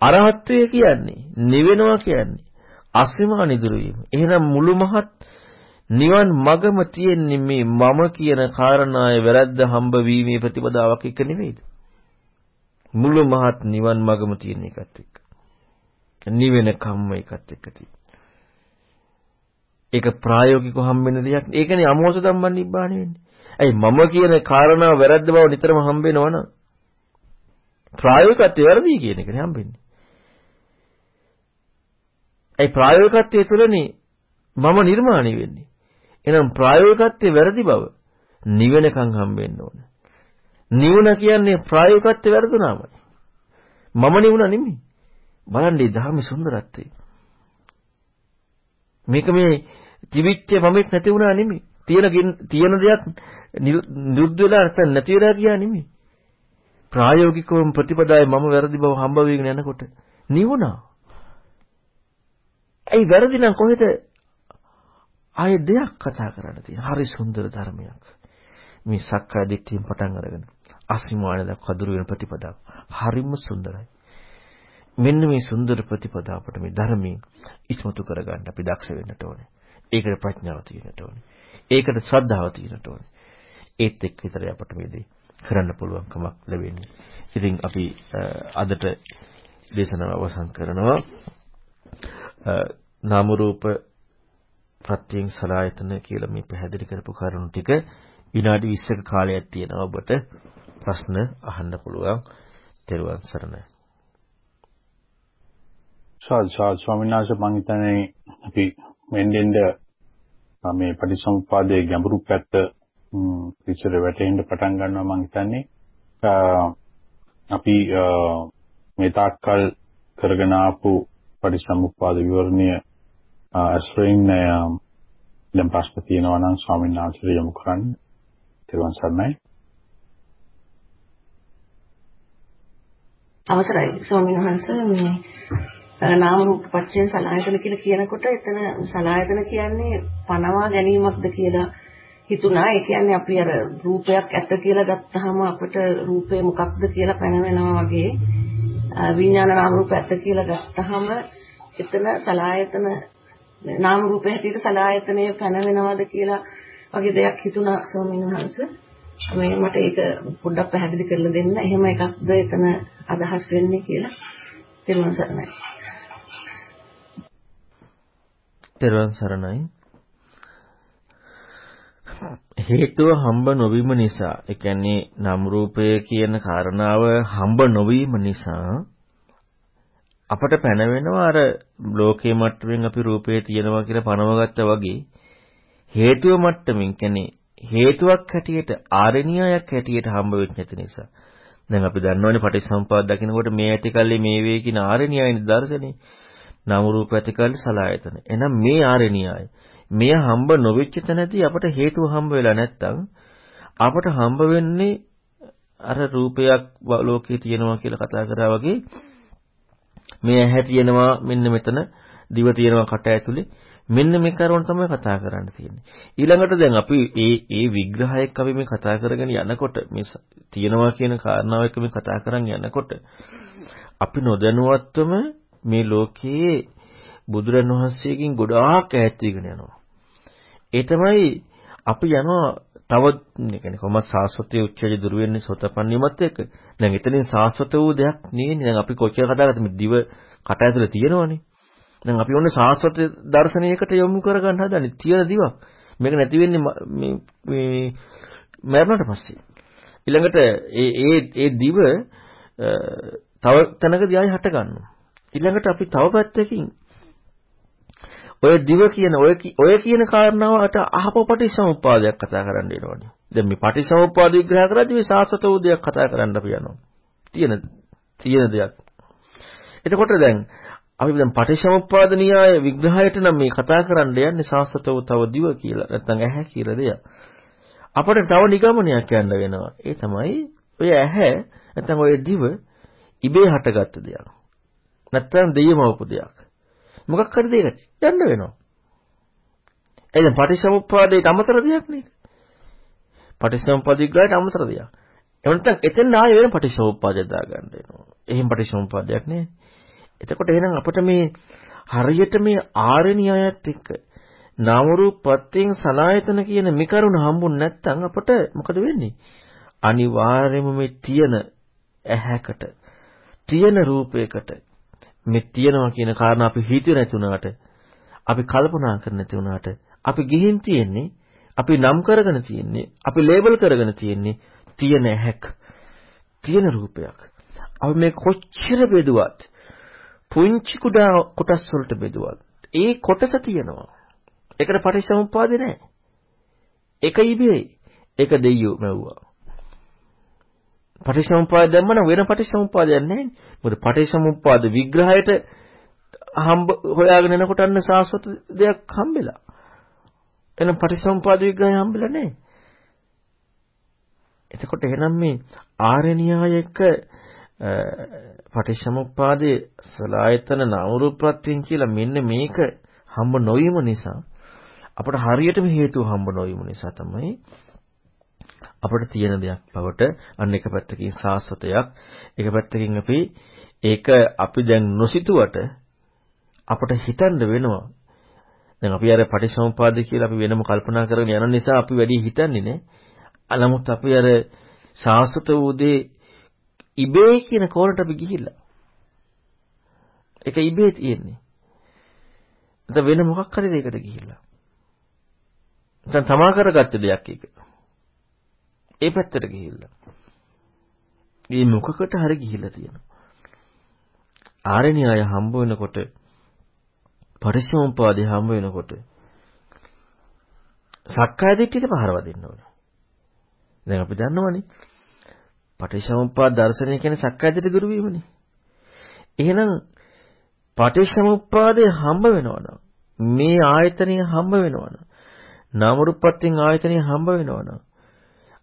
අරහත්ත්වය කියන්නේ නිවෙනවා කියන්නේ අසීමා නිදුරු වීම. එහෙනම් මුළු මහත් නිවන් මගම තියෙන්නේ මේ මම කියන කාරණාවේ වැරද්ද හම්බ වීමේ ප්‍රතිපදාවක් එක නෙවෙයිද? මුළු මහත් නිවන් මගම තියෙන එකත් එක්ක. නිවෙන කම්ම එකත් එක්ක තියෙන. ඒක ප්‍රායෝගිකව හම්බෙන දෙයක්. ඒකනේ අමෝස ධම්මන් නිබ්බාන වෙන්නේ. ඇයි මම කියන කාරණාව වැරද්ද බව නිතරම හම්බෙනවනම් ප්‍රායෝගිකත්වය වැරදි කියන එකනේ හම්බෙන්නේ. ඒ ප්‍රායෝගිකත්වයේ තුලනේ මම නිර්මාණය වෙන්නේ. එහෙනම් ප්‍රායෝගිකත්වයේ වැරදි බව නිවෙනකන් හම්බෙන්න ඕන. නිවුණ කියන්නේ ප්‍රායෝගිකත්වයේ වැරදුනාමයි. මම නිවුණ නෙමෙයි. බලන්න මේ ධර්ම සුන්දරත්වය. මේක මේ තිවිච්ච මමෙක් නැති වුණා නෙමෙයි. තියෙන තියෙන දෙයක් නිරුද්ධ වෙලා නැත්නම් නැති වෙලා ගියා නෙමෙයි. ප්‍රායෝගිකවම ප්‍රතිපදාවේ මම වැරදි බව හම්බ වෙගෙන යනකොට නිවුණා. ඇයි වැරදි නම් කොහෙද ආයේ දෙයක් කතා කරන්න තියෙන. හරි සුන්දර ධර්මයක්. මේ සක්කාය දිට්ඨියෙන් පටන් අරගෙන අස්මිමාන දක්වා දුර වෙන ප්‍රතිපදාව. හරිම සුන්දරයි. මෙන්න මේ සුන්දර ප්‍රතිපදාව අපට මේ ධර්මයෙන් ඉස්මතු කරගන්න අපි දක්ෂ වෙන්නට ඕනේ. ඒකට ප්‍රඥාව තියෙන්නට ඕනේ. ඒකට ශ්‍රද්ධාව තියෙන්නට ඕනේ. ඒත් එක්ක විතරයි අපට මේ දේ කරන්න පුළුවන්කමක් ලැබෙන්නේ. ඉතින් අපි අදට දේශනාව අවසන් කරනවා. නාම රූප ප්‍රත්‍යයෙන් සලායතන කියලා මේ පැහැදිලි කරපු කරුණු ටික විනාඩි 20ක කාලයක් තියෙනවා ඔබට ප්‍රශ්න අහන්න පුළුවන්. තෙරුවන් සරණයි. සාදු සාදු ස්වාමීන් වහන්සේ මම හිතන්නේ අපි මෙන්නෙන්ද මේ පටිසමුපාදයේ ගැඹුරු පැත්ත ඉස්සර වැටෙන්න පටන් ගන්නවා මම හිතන්නේ අපි මේ තාක්කල් කරගෙන ආපු පටිසමුපාද විවරණය අශ්‍රයින් දැන් ප්‍රශ්න තියෙනවා නම් ස්වාමීන් වහන්සේ යොමු කරන්න. ත්වන් සරණයි. අවසරයි ස්වාමීන් වහන්සේ මේ නාම රූප පත්‍ය සලආයතන කියලා කියනකොට එතන සලආයතන කියන්නේ පනවා ගැනීමක්ද කියලා හිතුණා. ඒ කියන්නේ අපි අර රූපයක් ඇත්ත කියලා ගත්තාම අපිට රූපේ මොකක්ද කියලා පැනවෙනවා වගේ විඥාන නාම රූප ඇත්ත කියලා ගත්තාම එතන සලායතන නාම රූප හැටියට සලායතනය පැනවෙනවද කියලා වගේ දෙයක් හිතුණා ස්වාමීන් වහන්සේ. මේ මට ඒක පොඩ්ඩක් පැහැදිලි කරලා දෙන්න. එහෙම එකක්ද එතන අදහස් වෙන්නේ කියලා. තෙරුවන් සරණයි. තෙරුවන් සරණයි. හේතුව හම්බ නොවීම නිසා, ඒ කියන්නේ නාම රූපය කියන කාරණාව හම්බ නොවීම නිසා අපට පැනවෙනවා අර ලෝකේ මට්ටමින් අපි රූපේ තියෙනවා කියලා පනවගත්තා වගේ හේතුව මට්ටමින් කියන්නේ හේතුවක් හැටියට ආරණ්‍යයක් හැටියට හම්බ වෙන්නේ නැති නිසා. දැන් අපි දන්නවනේ පටිච්චසමුපාද දකිනකොට මේ ඇතිකල්ලි මේ වේ කියන ආරණ්‍යයයි දර්ශනේ. නාම රූප ඇතිකල්ලි සලආයතන. එහෙනම් මේ ආරණ්‍යයයි. මෙය හම්බ නොවෙච්ච තැනදී අපට හේතුව හම්බ වෙලා නැත්තම් අපට හම්බ වෙන්නේ අර රූපයක් ලෝකේ තියෙනවා කියලා කතා කරා වගේ මේ ඇහැ තියෙනවා මෙන්න මෙතන දිව තියෙනවා කට ඇතුලේ මෙන්න මේ කරුණ තමයි කතා කරන්න තියෙන්නේ. ඊළඟට දැන් අපි ඒ ඒ විග්‍රහයක් අපි මේ කතා කරගෙන යනකොට මේ තියෙනවා කියන කාරණාව එක්ක මේ කතා කරන් යනකොට අපි නොදැනුවත්වම මේ ලෝකයේ බුදුරන් වහන්සේගෙන් ගොඩාක් ඈත් වීගෙන යනවා. ඒ තමයි අපි යනවා තව කියන්නේ කොහොමද සාස්වතයේ උච්චය දුර වෙන්නේ සෝතපන්නීමත් එක්ක. දැන් එතනින් සාස්වත වූ දෙයක් නෙන්නේ. දැන් අපි කොච්චර කතා කරත් මේ දිව කට ඇතුලේ තියෙනවනේ. දැන් අපි ඔන්නේ සාස්වත දර්ශනයකට යොමු කරගන්න හදන්නේ. තියෙන දිවක්. මේක නැති වෙන්නේ මේ මේ මරණයට පස්සේ. ඊළඟට ඒ ඒ ඒ දිව තව තැනකදී ආයෙ හට ගන්නවා. ඊළඟට අපි තව පැත්තකින් ඔය දිව කියන ඔය ඔය කියන කාරණාවට අහපෝ පටිසමුප්පාදයක් කතා කරන්න වෙනවනේ. දැන් මේ පටිසමුප්පාද විග්‍රහ කරද්දී මේ සාසත වූ දෙයක් කතා කරන්න අපි යනවා. තියෙන තියෙන දෙයක්. එතකොට දැන් අපි දැන් පටිසමුප්පාද න්‍යාය විග්‍රහයට නම් මේ කතා කරන්න යන්නේ සාසත වූ තව දිව කියලා නැත්නම් ඇහැ කියලා දෙයක්. අපිට තව නිගමනයක් යන්න වෙනවා. ඒ තමයි ඔය ඇහැ නැත්නම් ඔය දිව ඉබේ හටගත්ත දෙයක්. නැත්නම් දෙයමවපු දෙයක්. මොකක් හරි දෙයකට යන්න වෙනවා. එහෙනම් පටිච්චසමුප්පාදයට අමතර දෙයක් නේ. පටිච්චසමුප්පාද විග්‍රහයට අමතර දෙයක්. එහෙම නැත්නම් එතෙන් ආයෙ වෙන පටිච්චසමුප්පාදයක් දාගන්න වෙනවා. එහෙම පටිච්චසමුප්පාදයක් නේ. එතකොට එහෙනම් අපිට මේ හරියට මේ ආරණ්‍යයත් එක්ක නාම රූප පත්‍යෙන් සලායතන කියන මේ කරුණ හම්බුනේ නැත්නම් අපට මොකද වෙන්නේ? අනිවාර්යයෙන්ම මේ තියෙන ඇහැකට තියෙන රූපයකට මේ තියෙනවා කියන කාරණා අපි හිතුවේ නැති වුණාට අපි කල්පනා කරන්නේ නැති වුණාට අපි ගිහින් තියෙන්නේ අපි නම් කරගෙන තියෙන්නේ අපි ලේබල් කරගෙන තියෙන්නේ තියෙන ඇහැක් තියෙන රූපයක්. අපි මේ කොච්චර බෙදුවත් පුංචි කුඩා කොටස් වලට බෙදුවත් ඒ කොටස තියෙනවා. ඒකට පටිච්චසමුප්පාදේ නැහැ. ඒක ඉබේ ඒක දෙයියෝ මැව්වා. පටිච්චසමුප්පාද දැම්මම වෙන පටිච්චසමුප්පාදයක් නැහැ. මොකද පටිච්චසමුප්පාද විග්‍රහයට හම්බ හොයාගෙන එනකොට අන්න සාස්වත දෙයක් හම්බෙලා. එහෙනම් පටිච්චසමුප්පාද විග්‍රහය හම්බෙලා නැහැ. එතකොට එහෙනම් මේ ආර්යනියායක පටිච්චසමුප්පාදේ සලායතන නාම රූපත්‍යින් කියලා මෙන්න මේක හම්බ නොවීම නිසා අපට හරියටම හේතුව හම්බ නොවීම නිසා තමයි අපිට තියෙන දෙයක් බවට අන්න එක පැත්තකින් සාස්වතයක්. එක පැත්තකින් අපි ඒක අපි දැන් නොසිතුවට අපට හිතන්න වෙනවා. දැන් අපි අර පටිසමුපාද කියලා අපි වෙනම කල්පනා කරගෙන යන නිසා අපි වැඩි හිතන්නේ නේ. නමුත් අපි අර සාස්වත උදේ ඉබේ කියන කෝරට අපි ගිහිල්ලා. ඒක ඉබේ තියෙන්නේ. නැත්නම් වෙන මොකක් හරි දෙයකට ගිහිල්ලා. නැත්නම් තමා කරගත්ත දෙයක් එක. ඒ පැත්තට ගිහිල්ලා. මේ මොකකට හරි ගිහිල්ලා තියෙනවා. ආරණ්‍යය හම්බ වෙනකොට පරිසම්පාදේ හම්බ වෙනකොට සක්කාය දිට්ඨියට පහර වදින්න ඕන. දැන් අපි දන්නවනේ. පටිච්චසමුප්පාද දර්ශනය කියන්නේ සක්කාය දිට්ඨි දුරු වීමනේ. එහෙනම් පටිච්චසමුප්පාදේ හම්බ වෙනවනම් මේ ආයතනය හම්බ වෙනවනම් නාම රූපත්‍යෙන් ආයතනය හම්බ වෙනවනම්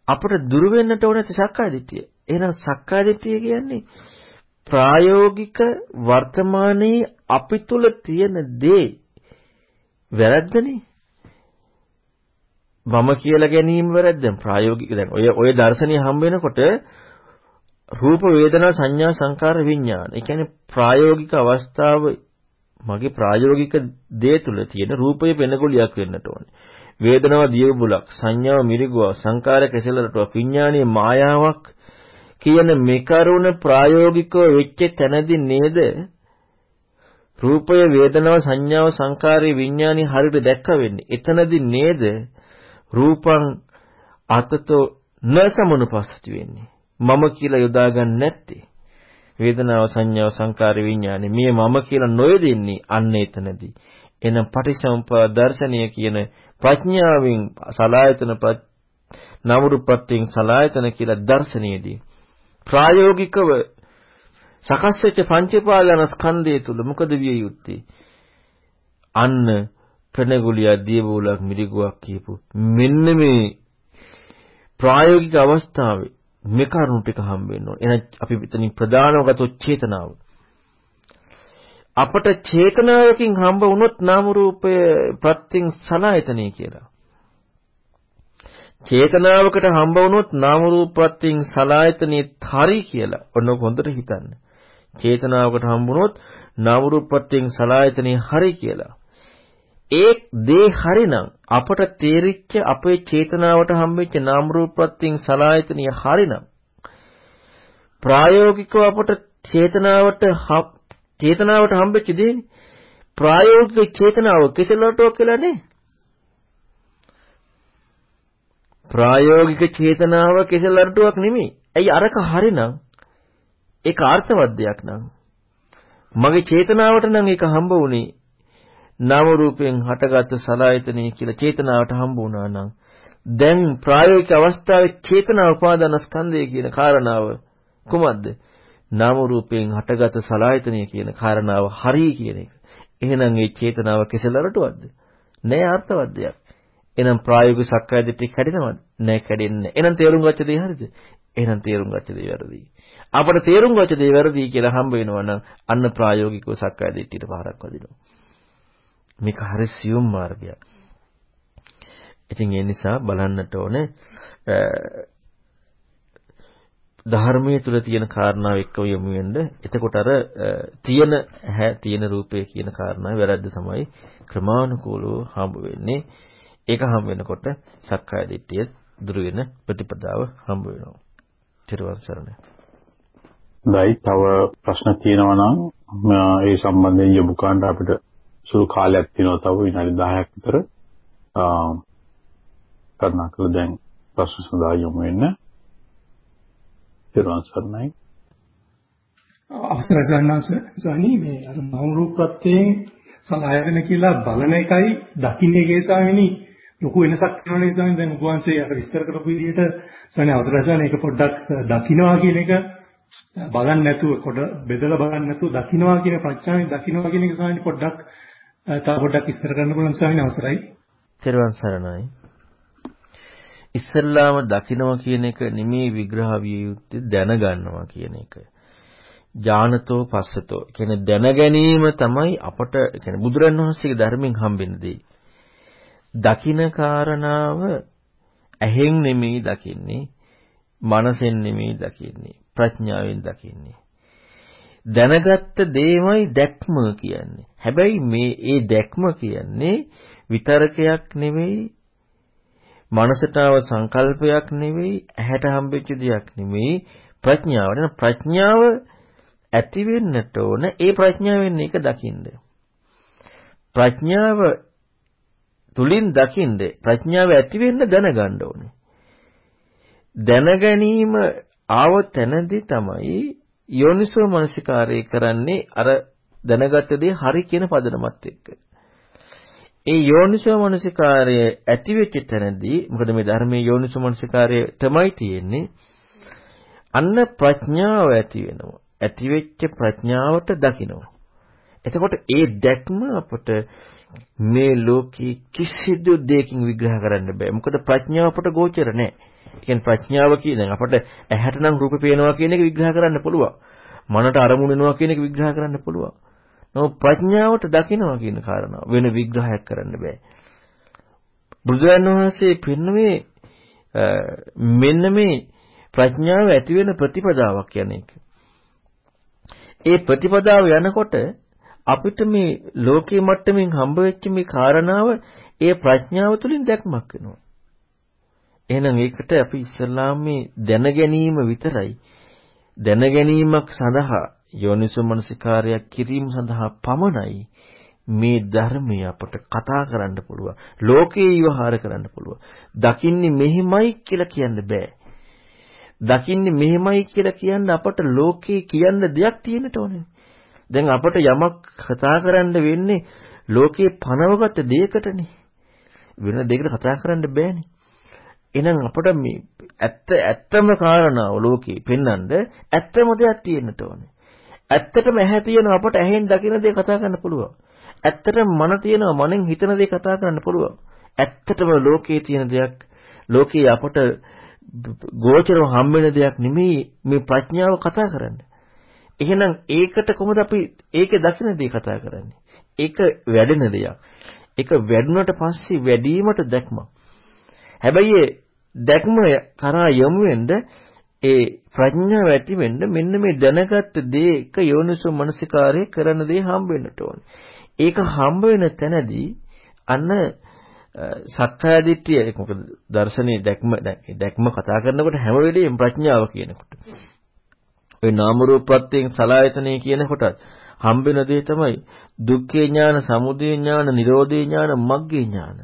අපිට දුරු වෙන්නට ඕනේ සක්කාය දිට්ඨිය. එහෙනම් සක්කාය දිට්ඨිය කියන්නේ ප්‍රායෝගික වර්තමානයේ අපි තුල තියෙන දේ වැරද්දනේ. මම කියලා ගැනීම වැරද්ද. ප්‍රායෝගික දැන් ඔය ඔය දර්ශනීය හම්බ වෙනකොට රූප වේදනා සංඥා සංකාර විඥාන. ඒ කියන්නේ ප්‍රායෝගික අවස්ථාව මගේ ප්‍රායෝගික දේ තුල තියෙන රූපය පෙනගොලියක් වෙන්නට ඕනේ. වේදනාව දියබුලක්, සංඥාව මිරිගුවක්, සංකාරය කෙසෙලටුවක්, විඥානීය මායාවක් කියන මේ කරුණ ප්‍රායෝගිකව වෙච්ච තැනදී නේද රූපය වේදනාව සංඥාව සංකාරය විඥානි හරියට දැක්ක වෙන්නේ. එතනදී නේද රූපං අතතෝ නසමනුපස්සති වෙන්නේ. මම කියලා යොදා ගන්න නැත්තේ. වේදනාව සංඥාව සංකාර විඥානේ මේ මම කියලා නොයෙදෙන්නේ අන්න එතනදී. එනම් පටිසම්පා දර්ශනීය කියන ප්‍රඥාවෙන් සලායතන නවරුපත්යෙන් සලායතන කියලා දර්ශනීයදී ප්‍රායෝගිකව සකස් වෙච්ච පංචපාදන ස්කන්ධය තුල මොකද විය යුත්තේ? අන්න ප්‍රණගුලිය දියබෝලක් මිරිගුවක් කියපු මෙන්න මේ ප්‍රායෝගික අවස්ථාවේ මේ කරුණු ටික හම්බ වෙන්න ඕන. එහෙනම් අපි මෙතනින් ප්‍රධානව ගත්තොත් චේතනාව. අපට චේතනාවකින් හම්බ වුණොත් නාම රූපය ප්‍රත්‍යං සලආයතනෙ කියලා. චේතනාවකට හම්බ වුණොත් නාම රූප ප්‍රත්‍යං සලආයතනෙත් හරි කියලා. ඔන්න හොඳට හිතන්න. චේතනාවකට හම්බ වුණොත් නාම රූප ප්‍රත්‍යං සලආයතනෙ හරි කියලා. ඒ දේ හරිනම් අපට තේරිච්ච අපේ චේතනාවට හම්බෙච්ච නාම රූපත්‍යින් සලායතනිය හරිනම් ප්‍රායෝගිකව අපට චේතනාවට චේතනාවට හම්බෙච්ච දේ ප්‍රායෝගික චේතනාව කෙසලටෝ කියලා නේ. ප්‍රායෝගික චේතනාව කෙසලටුවක් නෙමෙයි. ඇයි අරක හරිනම්? ඒක අර්ථවත් දෙයක් නම්. මගේ චේතනාවට නම් ඒක හම්බ වුණේ නාම රූපයෙන් හටගත් සලආයතනෙ කියලා චේතනාවට හම්බ වුණා නම්. දැන් ප්‍රායෝගික අවස්ථාවේ චේතනා උපාදාන ස්කන්ධය කියන කාරණාව කුමක්ද? නාම රූපයෙන් හටගත් සලආයතනය කියන කාරණාව හරි කියන එක. එහෙනම් මේ චේතනාව කෙසලරටවත්ද? නෑ අර්ථවත් දෙයක්. එහෙනම් ප්‍රායෝගික සක්කාය දිට්ඨිය කැඩෙනවද? නෑ කැඩෙන්නේ. එහෙනම් තේරුම් ගච්ඡ දේ හරිද? එහෙනම් තේරුම් ගච්ඡ දේ වැරදි. අපට තේරුම් ගච්ඡ දේ වැරදි කියලා හම්බ වෙනවා නම් අන්න ප්‍රායෝගිකව සක්කාය දිට්ඨියට පාරක් වදිනවා. මේක හරි සියුම් මාර්ගයක්. ඉතින් ඒ නිසා බලන්නට ඕනේ ධර්මයේ තුල තියෙන කාරණාව එක්ක යමු වෙන්න. එතකොට අර තියෙන හැ තියෙන රූපය කියන කාරණාව වැරද්ද තමයි ක්‍රමානුකූලව හම්බ වෙන්නේ. ඒක හම්බ වෙනකොට සක්කාය දිට්ඨිය දුරු වෙන ප්‍රතිපදාව හම්බ වෙනවා. ත්‍රිවංශ සරණයි. දැයි තව ප්‍රශ්න තියෙනවා නම් ඒ සම්බන්ධයෙන් යොමු කරන්න අපිට සුළු කාලයක් තියෙනවා තව විනාඩි 10ක් විතර. කරුණාකර දැන් ප්‍රශ්න සඳහා යොමු වෙන්න. ඊළඟ සර්ණයි. අවසරයි සන්නස සනි මේ අර මෞරුප්පත්තේ සලආයතන කියලා බලන එකයි දකින්න එකේ ස්වාමිනී ලොකු වෙනසක් වෙනවා ස්වාමීන් දැන් උපවාසයේ අර විස්තර කරපු විදිහට ස්වාමීන් අවසරයි ස්වාමීන් ඒක පොඩ්ඩක් දකින්නවා කියන එක බලන්න නැතුව කොට බෙදලා බලන්න නැතුව දකින්නවා කියන ප්‍රඥාවෙන් දකින්නවා කියන එක ස්වාමීන් පොඩ්ඩක් තව පොඩ්ඩක් විස්තර කරන්න පුළුවන් ස්වාමීන් අවසරයි. තෙරුවන් සරණයි. ඉස්සල්ලාම දකින්නවා කියන එක නිමේ විග්‍රහ විය යුත්තේ දැනගන්නවා කියන එක. ඥානතෝ පස්සතෝ කියන්නේ දැන ගැනීම තමයි අපට කියන්නේ බුදුරන් වහන්සේගේ ධර්මයෙන් හම්බෙන දේ. දකින්න කාරණාව ඇහෙන් නෙමෙයි දකින්නේ, මනසෙන් නෙමෙයි දකින්නේ, ප්‍රඥාවෙන් දකින්නේ. දැනගත්ත දෙයමයි දැක්ම කියන්නේ. හැබැයි මේ ඒ දැක්ම කියන්නේ විතරකයක් නෙවෙයි මනසටව සංකල්පයක් නෙවෙයි ඇහැට හම්බෙච්ච දෙයක් නෙවෙයි ප්‍රඥාව. නේද ප්‍රඥාව ඇති වෙන්නට ඕන ඒ ප්‍රඥාවෙන් ඒක දකින්න. ප්‍රඥාව තුලින් දකින්නේ ප්‍රඥාව ඇති වෙන්න දැනගන්න ඕනේ. දැන ගැනීම ආව තැනදී තමයි යෝනිසෝ මනසිකාරය කරන්නේ අර දැනගත්ත දේ හරි කියන පදනමත් එක්ක. ඒ යෝනිසෝ මනසිකාරය ඇති වෙච්ච තැනදී මොකද මේ ධර්මයේ යෝනිසෝ මනසිකාරය තමයි තියෙන්නේ. අන්න ප්‍රඥාව ඇති වෙනවා. ඇති වෙච්ච ප්‍රඥාවට දකිනවා. එතකොට ඒ දැක්ම අපට මේ ලෝකේ කිසිදු දෙයකින් විග්‍රහ කරන්න බෑ. මොකද ප්‍රඥාව අපට ගෝචර නෑ. කියන්නේ ප්‍රඥාව කියන්නේ අපට ඇහැට නම් රූප පේනවා කියන එක විග්‍රහ කරන්න පුළුවන්. මනට අරමුණු වෙනවා කියන එක විග්‍රහ කරන්න පුළුවන්. නමුත් ප්‍රඥාවට දකිනවා කියන කාරණාව වෙන විග්‍රහයක් කරන්න බෑ. බුදුරජාණන් වහන්සේ පෙන්වන්නේ මෙන්න මේ ප්‍රඥාව ඇති වෙන ප්‍රතිපදාවක් කියන එක. ඒ ප්‍රතිපදාව යනකොට අපිට මේ ලෝකයේ මට්ටමින් හම්බ වෙච්ච මේ කාරණාව ඒ ප්‍රඥාව තුළින් දැක්මක් වෙනවා. එහෙනම් ඒකට අපි ඉස්සල්ලාම මේ දැන ගැනීම විතරයි දැන ගැනීමක් සඳහා යෝනිසෝමනසිකාරයක් කිරීම සඳහා පමණයි මේ ධර්මය අපට කතා කරන්න පුළුවන්. ලෝකේ විවහාර කරන්න පුළුවන්. දකින්නේ මෙහිමයි කියලා කියන්න බෑ. දකින්නේ මෙහෙමයි කියලා කියන්න අපට ලෝකේ කියන්න දෙයක් තියෙන්නට ඕනේ. දැන් අපට යමක් කතා කරන්න වෙන්නේ ලෝකේ පනවගත දෙයකටනේ. වෙන දෙයකට කතා කරන්න බෑනේ. එහෙනම් අපට මේ ඇත්ත ඇත්තම කාරණාව ලෝකේ පෙන්වන්න ඇත්තම දෙයක් තියෙන්නට ඕනේ. ඇත්තටම ඇහැ තියෙන අපට ඇහෙන් දකින දේ කතා කරන්න පුළුවන්. ඇත්තටම මන තියෙනවා මනෙන් හිතන දේ කතා කරන්න පුළුවන්. ඇත්තටම ලෝකේ තියෙන දෙයක් ලෝකේ අපට ගෝචරව හම්බෙන දෙයක් නෙමෙයි මේ ප්‍රඥාව කතා කරන්නේ. එහෙනම් ඒකට කොහොමද අපි ඒකේ දකින දේ කතා කරන්නේ? ඒක වැඩෙන දෙයක්. ඒක වැඩුණට පස්සේ වැඩිවීමට දැක්ම. හැබැයි දැක්ම කරා යමු වෙන්න ඒ ප්‍රඥාව ඇති වෙන්න මෙන්න මේ දැනගත්ත දේ එක යෝනිසෝ මනසිකාරය කරන දේ හම්බ වෙන්නට ඕනේ. ඒක හම්බ වෙන තැනදී අන්න සක්කාය දිට්ඨිය මොකද දර්ශනේ දැක්ම දැක්ම කතා කරනකොට හැම වෙලෙම ප්‍රඥාව කියනකොට ඔය නාම රූප ප්‍රත්‍යයෙන් සලායතනෙ කියනකොටත් හම්බෙන දේ තමයි දුක්ඛේ ඥාන, සමුදය ඥාන, නිරෝධේ ඥාන, මග්ගේ ඥාන.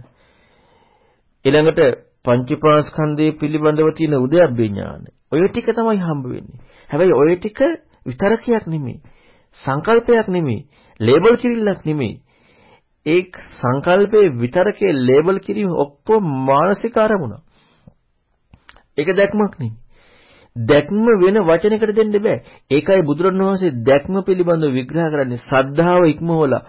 ඊළඟට පංචපාස්කන්ධය පිළිබඳව තියෙන උද්‍යප්පේ ඥාන. ඔය ටික තමයි හම්බ වෙන්නේ. හැබැයි ඔය ටික විතරකයක් නෙමෙයි. සංකල්පයක් නෙමෙයි. ලේබල් කිරිල්ලක් නෙමෙයි. ඒ සංකල්පයේ විතරකේ ලේබල් කිරීම ඔක්කොම මානසික අරමුණ. ඒක දැක්මක් නෙමෙයි. දැක්ම වෙන වචනයකට දෙන්න බෑ. ඒකයි බුදුරණවහන්සේ දැක්ම පිළිබඳව විග්‍රහ කරන්නේ සද්ධාව ඉක්මවලා,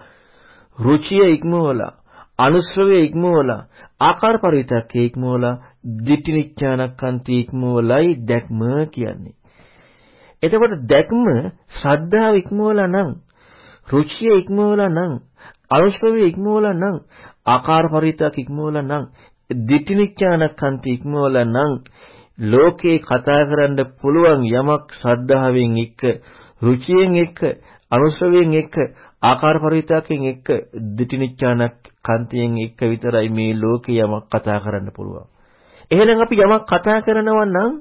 රුචිය ඉක්මවලා, අනුශ්‍රවය ඉක්මවලා, ආකාර පරිවිතක්කේ ඉක්මවලා, දිටිනිච්ඡානක්කන්ති ඉක්මවලයි දැක්ම කියන්නේ. එතකොට දැක්ම ශ්‍රද්ධාව ඉක්මවලා නම්, රුචිය ඉක්මවලා නම්, අනුශ්‍රවය ඉක්මවලා නම්, ආකාර පරිවිතක් ඉක්මවලා නම්, දිටිනිච්ඡානක්කන්ති ඉක්මවලා නම් ලෝකේ කතා කරන්න පුළුවන් යමක් ශ්‍රද්ධාවෙන් එක්ක රුචියෙන් එක්ක අනුසවයෙන් එක්ක ආකාර පරිවිතකයෙන් එක්ක දිටිනිච්ඡානක් කන්තියෙන් එක්ක විතරයි මේ ලෝකේ යමක් කතා කරන්න පුළුවන්. එහෙනම් අපි යමක් කතා කරනවා නම්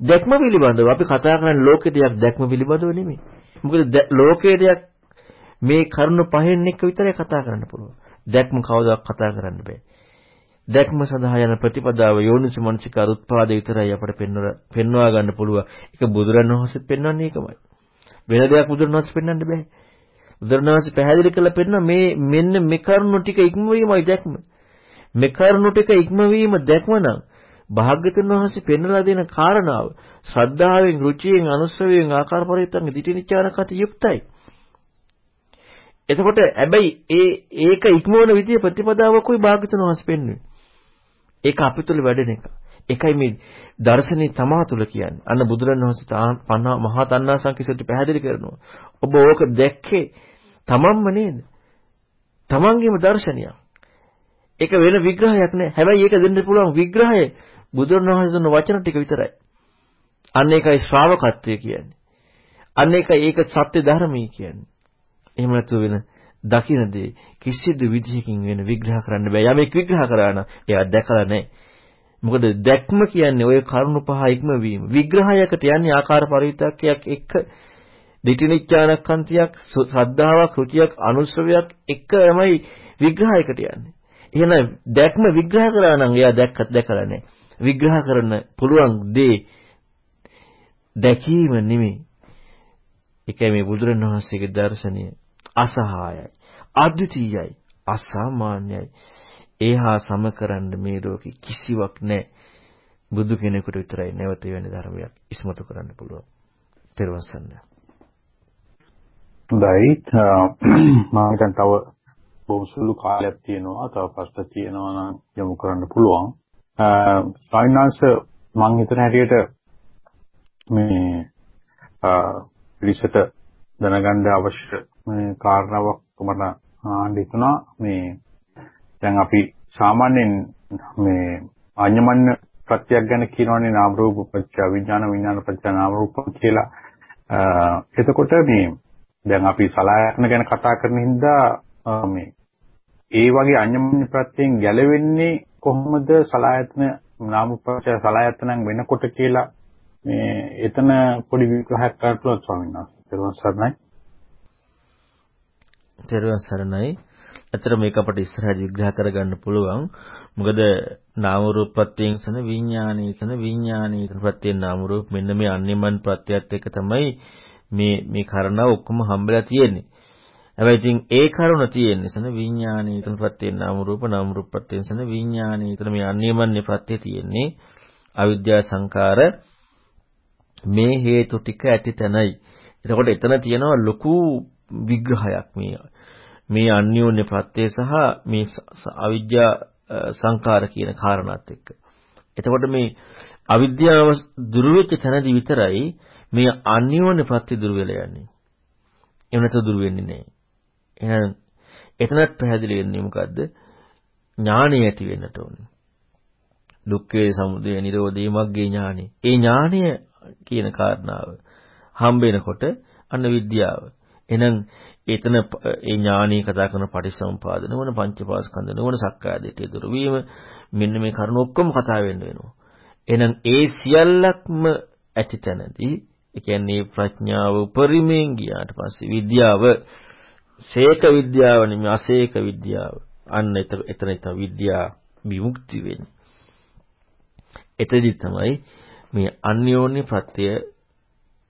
දැක්ම පිළිබඳව අපි කතා කරන්නේ ලෝකේ දෙයක් දැක්ම පිළිබඳව නෙමෙයි. මොකද ලෝකේ දෙයක් මේ කරුණු පහෙන් එක්ක විතරයි කතා කරන්න පුළුවන්. දැක්ම කවදාවත් කතා කරන්න බෑ. දැක්ම සඳහා යන ප්‍රතිපදාව යෝනිස මනසිකාර උත්පාදේ විතරයි අපට පෙන්වා ගන්න පුළුවන්. ඒක බුදුරණවහන්සේත් පෙන්වන්නේ ඒකමයි. වෙන දෙයක් බුදුරණවහන්සේ පෙන්වන්න බෑ. බුදුරණවහන්සේ පැහැදිලි කරලා පෙන්න මේ මෙන්න මේ කරුණු ටික ඉක්මවීමයි දැක්ම. මේ කරුණු ටික ඉක්මවීම දැක්ම නම් භාග්‍යතුන් වහන්සේ පෙන්වලා දෙන කාරණාව ශ්‍රද්ධාවෙන්, රුචියෙන්, අනුස්සවයෙන්, ආකාර පරිත්තං දිටිනිච්ඡාන කති යුක්තයි. එතකොට හැබැයි ඒ ඒක ඉක්මවන විදිය ප්‍රතිපදාවකුයි භාග්‍යතුන් වහන්සේ පෙන්වන්නේ. ඒක අපි තුල වැඩෙන එක. ඒකයි මේ දර්ශනේ තමා තුල කියන්නේ. අන්න බුදුරණවහන්සේ මහා තණ්හා සංකේතයට පැහැදිලි කරනවා. ඔබ ඕක දැක්කේ තමන්ම නේද? තමන්ගේම දර්ශනයක්. ඒක වෙන විග්‍රහයක් නෑ. හැබැයි ඒක දෙන්න පුළුවන් විග්‍රහය බුදුරණවහන්සේ දුන්න වචන ටික විතරයි. අන්න ඒකයි ශ්‍රාවකත්වය කියන්නේ. අන්න ඒකයි ඒක සත්‍ය ධර්මයේ කියන්නේ. එහෙම නැතුව වෙන දකින්න දේ කිසිදු විදිහකින් වෙන විග්‍රහ කරන්න බෑ. යමෙක් විග්‍රහ කරා නම් එයා දැකලා නැහැ. මොකද දැක්ම කියන්නේ ওই කරුණු පහ ඉක්මවීම. විග්‍රහයකට යන්නේ ආකාර පරිවිතක්කයක් එක්ක දිටිනිච්ඡානකන්තියක් ශ්‍රද්ධාවක් රුචියක් අනුශ්‍රවයක් එක තමයි විග්‍රහයකට යන්නේ. එහෙනම් දැක්ම විග්‍රහ කරා නම් එයා දැක්කත් දැකලා නැහැ. විග්‍රහ කරන්න පුළුවන් දේ දැකීම නෙමෙයි. ඒකයි මේ බුදුරණවහන්සේගේ දර්ශනය අසහායයි, අද්විතීයයි, අසාමාන්‍යයි. ඒහා සමකරන්න මේ ලෝකෙ කිසිවක් නැහැ. බුදු කෙනෙකුට විතරයි නැවත වෙන ධර්මයක් ඉස්මතු කරන්න පුළුවන්. පෙරවන් සන්න. හොඳයි. මම හිතන් තව බොහොම සුළු කාලයක් තියෙනවා. තව ප්‍රශ්න තියෙනවා නම් යොමු කරන්න පුළුවන්. ෆයිනාන්ස් මම හිතන හැටියට මේ පිළිසෙට දැනගන්න අවශ්‍ය මේ කාරණාවක් මට ආන්න හිතුණා මේ දැන් අපි සාමාන්‍යයෙන් මේ අඤ්ඤමඤ්ඤ ප්‍රත්‍යක් ගැන කියනවනේ නාම රූප පත්‍ය විඥාන විඥාන පත්‍ය නාම රූප කියලා. එතකොට මේ දැන් අපි සලආයතන ගැන කතා කරන හින්දා මේ ඒ වගේ අඤ්ඤමඤ්ඤ ප්‍රත්‍යයෙන් ගැලවෙන්නේ කොහොමද සලආයතන නාම පත්‍ය සලආයතනන් වෙනකොට කියලා මේ එතන පොඩි විග්‍රහයක් කරන්න පුළුවන් ස්වාමීන් වහන්සේ. ඊට පස්සේ තෙරුවන් සරණයි. ඇතර මේක අපිට ඉස්සරහට විග්‍රහ කරගන්න පුළුවන්. මොකද නාම රූප ප්‍රත්‍යයෙන් සන විඥානීය සන විඥානීය ප්‍රත්‍යයෙන් නාම රූප මෙන්න මේ අන්‍යමන් ප්‍රත්‍යයත් එක්ක තමයි මේ මේ කාරණා ඔක්කොම හම්බෙලා තියෙන්නේ. හැබැයි ඉතින් ඒ කරුණ තියෙන්නේ සන විඥානීය ප්‍රත්‍යයෙන් නාම රූප නාම රූප ප්‍රත්‍යයෙන් සන විඥානීය මේ අන්‍යමන්‍ය ප්‍රත්‍ය තියෙන්නේ අවිද්‍යා සංකාර මේ හේතු ටික ඇති තැනයි. එතකොට එතන තියෙනවා ලොකු විග්‍රහයක් මේ මේ අන්‍යෝන්‍ය ප්‍රත්‍ය සහ මේ අවිද්‍යා සංකාර කියන කාරණාත් එක්ක. එතකොට මේ අවිද්‍යාව දුරු වෙච්ච තැනදී විතරයි මේ අන්‍යෝන්‍ය ප්‍රත්‍ය දුරු වෙලා යන්නේ. එහෙම නැත්නම් දුරු වෙන්නේ නැහැ. එහෙනම් එතනත් පැහැදිලි වෙන්නේ මොකද්ද? ඥාණය ඇති වෙන්නට ඕනේ. දුක්ඛේ සමුදය නිරෝධේ මග්ගේ ඥානෙ. ඒ ඥානය කියන කාරණාව හම්බ වෙනකොට අන්න විද්‍යාව. එහෙනම් එතන ඒ ඥානී කතා කරන පටිසම්පාද නොවන පංචපාස්කන්ධ නොවන සක්කාය දිට්ඨිය දුරු වීම මෙන්න මේ කරුණු ඔක්කොම කතා වෙන්න වෙනවා. එහෙනම් ඒ සියල්ලක්ම ඇති තැනදී ඒ කියන්නේ ප්‍රඥාව උපරිමයෙන් ගියාට පස්සේ විද්‍යාව සේක විද්‍යාව නෙමෙයි අසේක විද්‍යාව. අන්න එතන එතන විද්‍යා විමුක්ති වෙන්නේ. එතෙදි තමයි මේ අන්‍යෝන්‍ය ප්‍රත්‍ය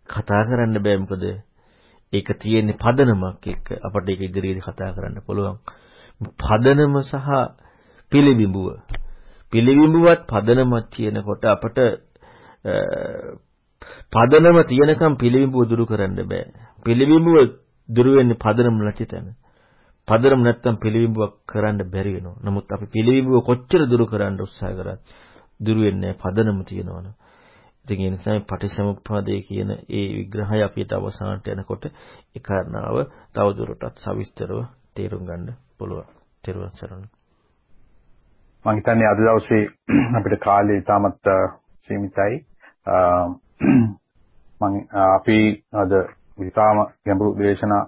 කතා කරන්න බෑ මොකද ඒක තියෙන්නේ පදනමක් එක්ක අපිට ඒක ඉදිරියේදී කතා කරන්න පුළුවන්. පදනම සහ පිළිබිඹුව. පිළිබිඹුවත් පදනමක් කියනකොට අපට පදනම තියෙනකම් පිළිබිඹුව දුරු කරන්න බෑ. පිළිබිඹුව දුරු වෙන්නේ පදනම නැති තැන. පදනම නැත්තම් පිළිබිඹුවක් කරන්න බැරි වෙනවා. නමුත් අපි පිළිබිඹුව කොච්චර දුරු කරන්න උත්සාහ කරත් දුරු වෙන්නේ පදනම තියෙනවනේ. ඉතින් ඒ නිසා මේ පටිච්චසමුප්පාදය කියන ඒ විග්‍රහය අපිට අවසානට යනකොට ඒ කාරණාව තවදුරටත් සවිස්තරව තේරුම් ගන්න පුළුවන්. තේරුවන් සරණයි. මම හිතන්නේ අද දවසේ අපිට කාලය ඉතාමත් සීමිතයි. මම අපි අද ඉතාම ගැඹුරු දේශනා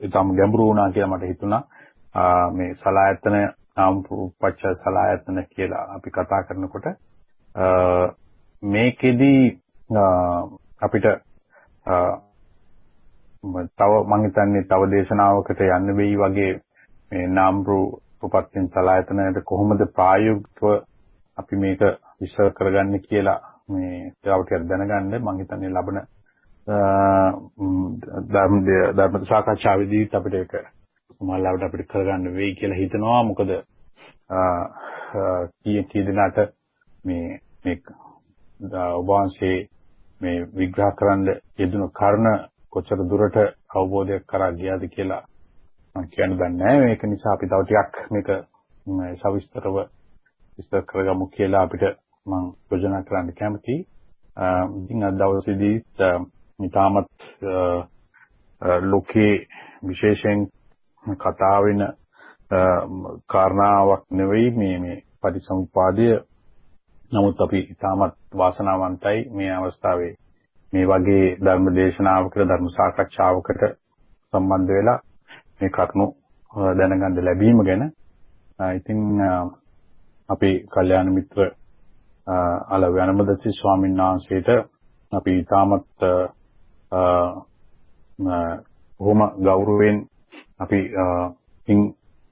ඉතාම ගැඹුරු වුණා කියලා මට හිතුණා. මේ සලායතන නාම රූපච්ඡ සලායතන කියලා අපි කතා කරනකොට මේකෙදි අපිට තව මම හිතන්නේ තව දේශනාවකට යන්න වෙයි වගේ මේ නාම රූපපත්‍යෙන් සලායතනයට කොහොමද ප්‍රායෝගිකව අපි මේක විශ්ල කරගන්නේ කියලා මේ ටිකක් දැනගන්න මම හිතන්නේ ලබන ධර්ම ධර්ම සාකච්ඡාවේදී අපිට ඒක සමහරවිට අපිට කරගන්න වෙයි කියලා හිතනවා මොකද කී කී දිනකට මේ මේ ඔබ වහන්සේ මේ විග්‍රහ කරන්න යෙදුණු කර්ණ කොච්චර දුරට අවබෝධයක් කරා ගියාද කියලා මම කියන්න දන්නේ නැහැ. මේක නිසා අපි තව ටිකක් මේක සවිස්තරව විස්තර කරගමු කියලා අපිට මම යෝජනා කරන්න කැමතියි. ඉතින් අද දවසේදී ඊටමත් ලෝකේ විශේෂයෙන් කතා වෙන කාරණාවක් නෙවෙයි මේ මේ පටිසමුපාදය නමුත් අපි ඉතාමත් වාසනාවන්තයි මේ අවස්ථාවේ මේ වගේ ධර්ම දේශනාවකට ධර්ම සාකච්ඡාවකට සම්බන්ධ වෙලා මේ කරුණු දැනගන්න ලැබීම ගැන ඉතින් අපේ කල්යාණ මිත්‍ර අලව යනමදසි ස්වාමීන් වහන්සේට අපි ඉතාමත් බොහොම ගෞරවයෙන් අපි පින්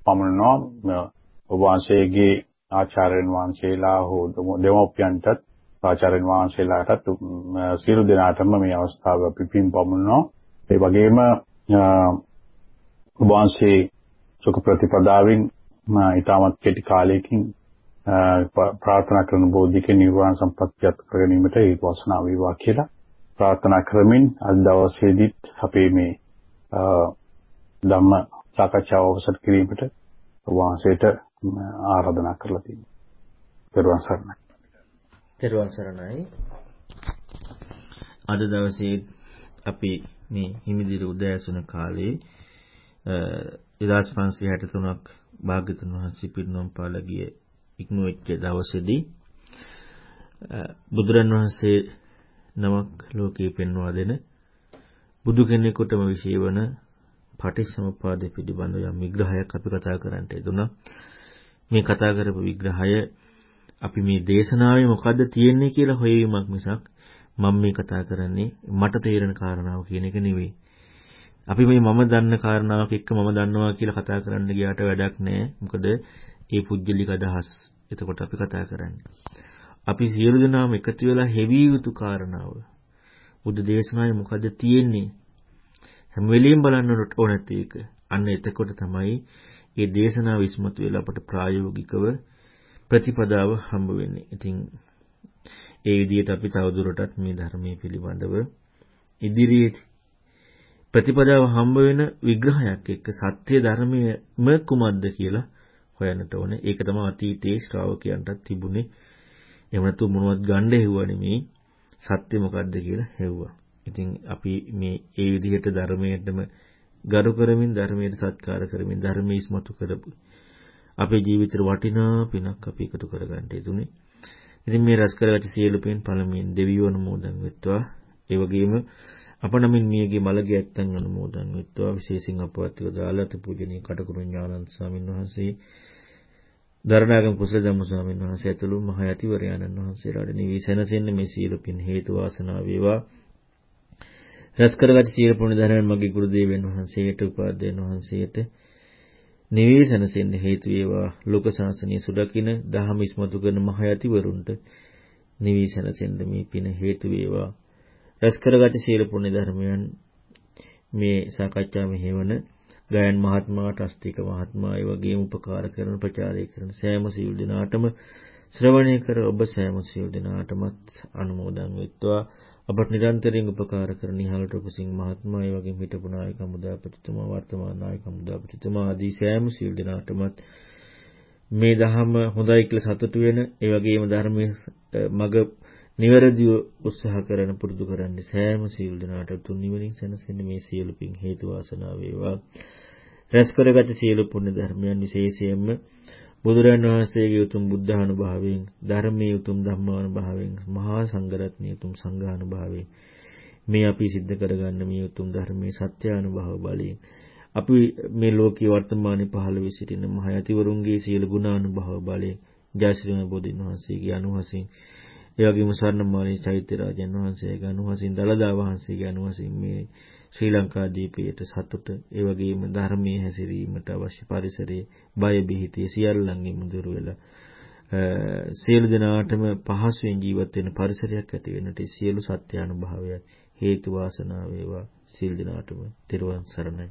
පමුණනවා ඔබ වහන්සේගේ ආචාර්යන් වහන්සේලා හෝ දෙමෝපියන්ටත් ආචාර්යන් වහන්සේලාටත් සියලු දෙනාටම මේ අවස්ථාව අපි පින් පමුණනවා. ඒ වගේම ඔබ වහන්සේ සුඛ ප්‍රතිපදාවෙන් ඊටමත් කෙටි කාලයකින් ප්‍රාර්ථනා කරන බෝධික නිර්වාණ සම්පත්තියත් කර ගැනීමට ඒ වාසනාව වේවා කියලා ප්‍රාර්ථනා කරමින් අද දවසේදීත් අපේ මේ ධම්ම සාකච්ඡාව අවසන් කිරීමට වහන්සේට ආරාධනා කරලා තියෙනවා. ත්වන් සරණයි. ත්වන් සරණයි. අද දවසේ අපි මේ හිමිදිරි උදෑසන කාලේ 2563ක් භාග්‍යතුන් වහන්සේ පිරිනොම් පාලා ගිය ඉක්ම වෙච්ච දවසේදී බුදුරන් වහන්සේ නමක් ලෝකේ පෙන්වා දෙන බුදු කෙනෙකුටම විශේෂ වන පටිච්චසමුප්පාදය පිළිබඳ යම් විග්‍රහයක් අපි කතා කරන්නට යෙදුණා. මේ කතා කරපු විග්‍රහය අපි මේ දේශනාවේ මොකද්ද තියෙන්නේ කියලා හොයවීමක් මිසක් මම මේ කතා කරන්නේ මට තේරෙන කාරණාව කියන එක නෙවෙයි. අපි මේ මම දන්න කාරණාවක් එක්ක මම දන්නවා කියලා කතා කරන්න ගියාට වැඩක් නැහැ. මොකද ඒ පුජ්‍යලික අදහස් එතකොට අපි කතා කරන්නේ. අපි සියලු දෙනාම එකතු වෙලා හෙවි යුතු කාරණාව. බුද්ධ දේශනාවේ මොකද්ද තියෙන්නේ? හැම වෙලෙම බලන්න ඕනත් ඒක. අන්න එතකොට තමයි මේ දේශනාව විශ්මතු වෙලා අපට ප්‍රායෝගිකව ප්‍රතිපදාව හම්බ වෙන්නේ. ඉතින් ඒ විදිහට අපි තවදුරටත් මේ ධර්මයේ පිළිබඳව ඉදිරියේ ප්‍රතිපදාව හම්බ වෙන විග්‍රහයක් එක්ක සත්‍ය ධර්මයේම කුමක්ද කියලා හොයන්නට ඕනේ. ඒක තමයි අතීතයේ ශ්‍රාවකයන්ටත් තිබුණේ. එහෙම නැතු මොනවත් ගන්න හෙව්වා නෙමෙයි. සත්‍ය මොකක්ද කියලා හෙව්වා. ඉතින් අපි මේ ඒ විදිහට ධර්මයටම ගරු කරමින් ධර්මයට සත්කාර කරමින් ධර්මයේ ඉස්මතු කරපු අපේ ජීවිතේ වටිනා පිනක් අපි එකතු කරගන්න යුතුනේ. ඉතින් මේ රැස් කරගත්ත සියලු පින් පළමුවෙන් දෙවියෝ අනුමෝදන් වෙත්වා. ඒ වගේම අප නමින් මියගේ මළගේ ඇත්තන් අනුමෝදන් වෙත්වා. විශේෂයෙන් අපවත්ව දාලත පූජනීය කටුකුරු ඥානන්ත ස්වාමීන් වහන්සේ දරණාගම කුසල ධම්ම ස්වාමීන් වහන්සේ ඇතුළු මහ යතිවරයාණන් වහන්සේලාට නිවිසනසෙන්න මේ සීල පින් හේතු වාසනා වේවා. රැස් කරගත් සීල පුණ්‍ය ධර්මයන් මගේ ගුරු දේවයන් වහන්සේට උපාධ්‍යයන් වහන්සේට නිවේසනසෙන්න හේතු වේවා ලෝක ශාසනය සුදකින දහම ඉස්මතු කරන මහ යතිවරුන්ට නිවේසනසෙන්න මේ පින හේතු වේවා රැස් කරගත් සීල පුණ්‍ය ධර්මයන් මේ සාකච්ඡා මෙහෙවන ගයන් මහත්මයාට අස්තික මහත්මයා ඒ වගේම උපකාර කරන ප්‍රචාරය කරන සෑම සීල් දිනාටම ශ්‍රවණය කර ඔබ සෑම සීල් දිනාටමත් අනුමෝදන් වෙත්වා. අපට නිරන්තරයෙන් උපකාර කරන නිහාල ටොපසිංහ මහත්මයා ඒ වගේම හිටපු නායක හමුදාපතිතුමා වර්තමාන නායක හමුදාපතිතුමා ආදී සෑම සියලු දෙනාටමත් මේ දහම හොඳයි කියලා සතුටු වෙන ඒ වගේම ධර්මයේ මග නිවැරදිව උත්සාහ කරන පුරුදු කරන්නේ සෑම සියලු දෙනාට තුන් නිවනින් සැනසෙන්න මේ සියලු පින් හේතු වාසනා වේවා. රැස් කරගත සියලු පුණ්‍ය ධර්මයන් විශේෂයෙන්ම බුදුරන් වහන්සේගේ උතුම් බුද්ධානුභාවයෙන් ධර්මයේ උතුම් ධම්මානුභාවයෙන් මහා සංඝරත්නයේ උතුම් සංඝානුභාවයෙන් මේ අපි සිද්ධ කරගන්න මේ උතුම් ධර්මයේ සත්‍යානුභව බලයෙන්. අපි මේ ලෝකේ වර්තමානයේ පහළ වී සිටින මහ යතිවරුන්ගේ සියලු ගුණානුභව බලයෙන් ජයශ්‍රීම බෝධින් වහන්සේගේ අනුහසින් ඒ වගේම ස්වර්ණමාලී චෛත්‍ය රාජන් වහන්සේගේ අනුහසින් දලදා වහන්සේගේ අනුහසින් මේ ශ්‍රී ලංකාදීපයට සතුට ඒ වගේම ධර්මයේ හැසිරීමට අවශ්‍ය පරිසරයේ බය බිහිතේ සියල්ලංගෙම දුර වෙලා සියලු දෙනාටම පහසුවෙන් ජීවත් වෙන පරිසරයක් ඇති වෙන්නට සියලු සත්‍යානුභාවයන් හේතු වාසනා වේවා. සියලු දෙනාටම තෙරුවන් සරණයි.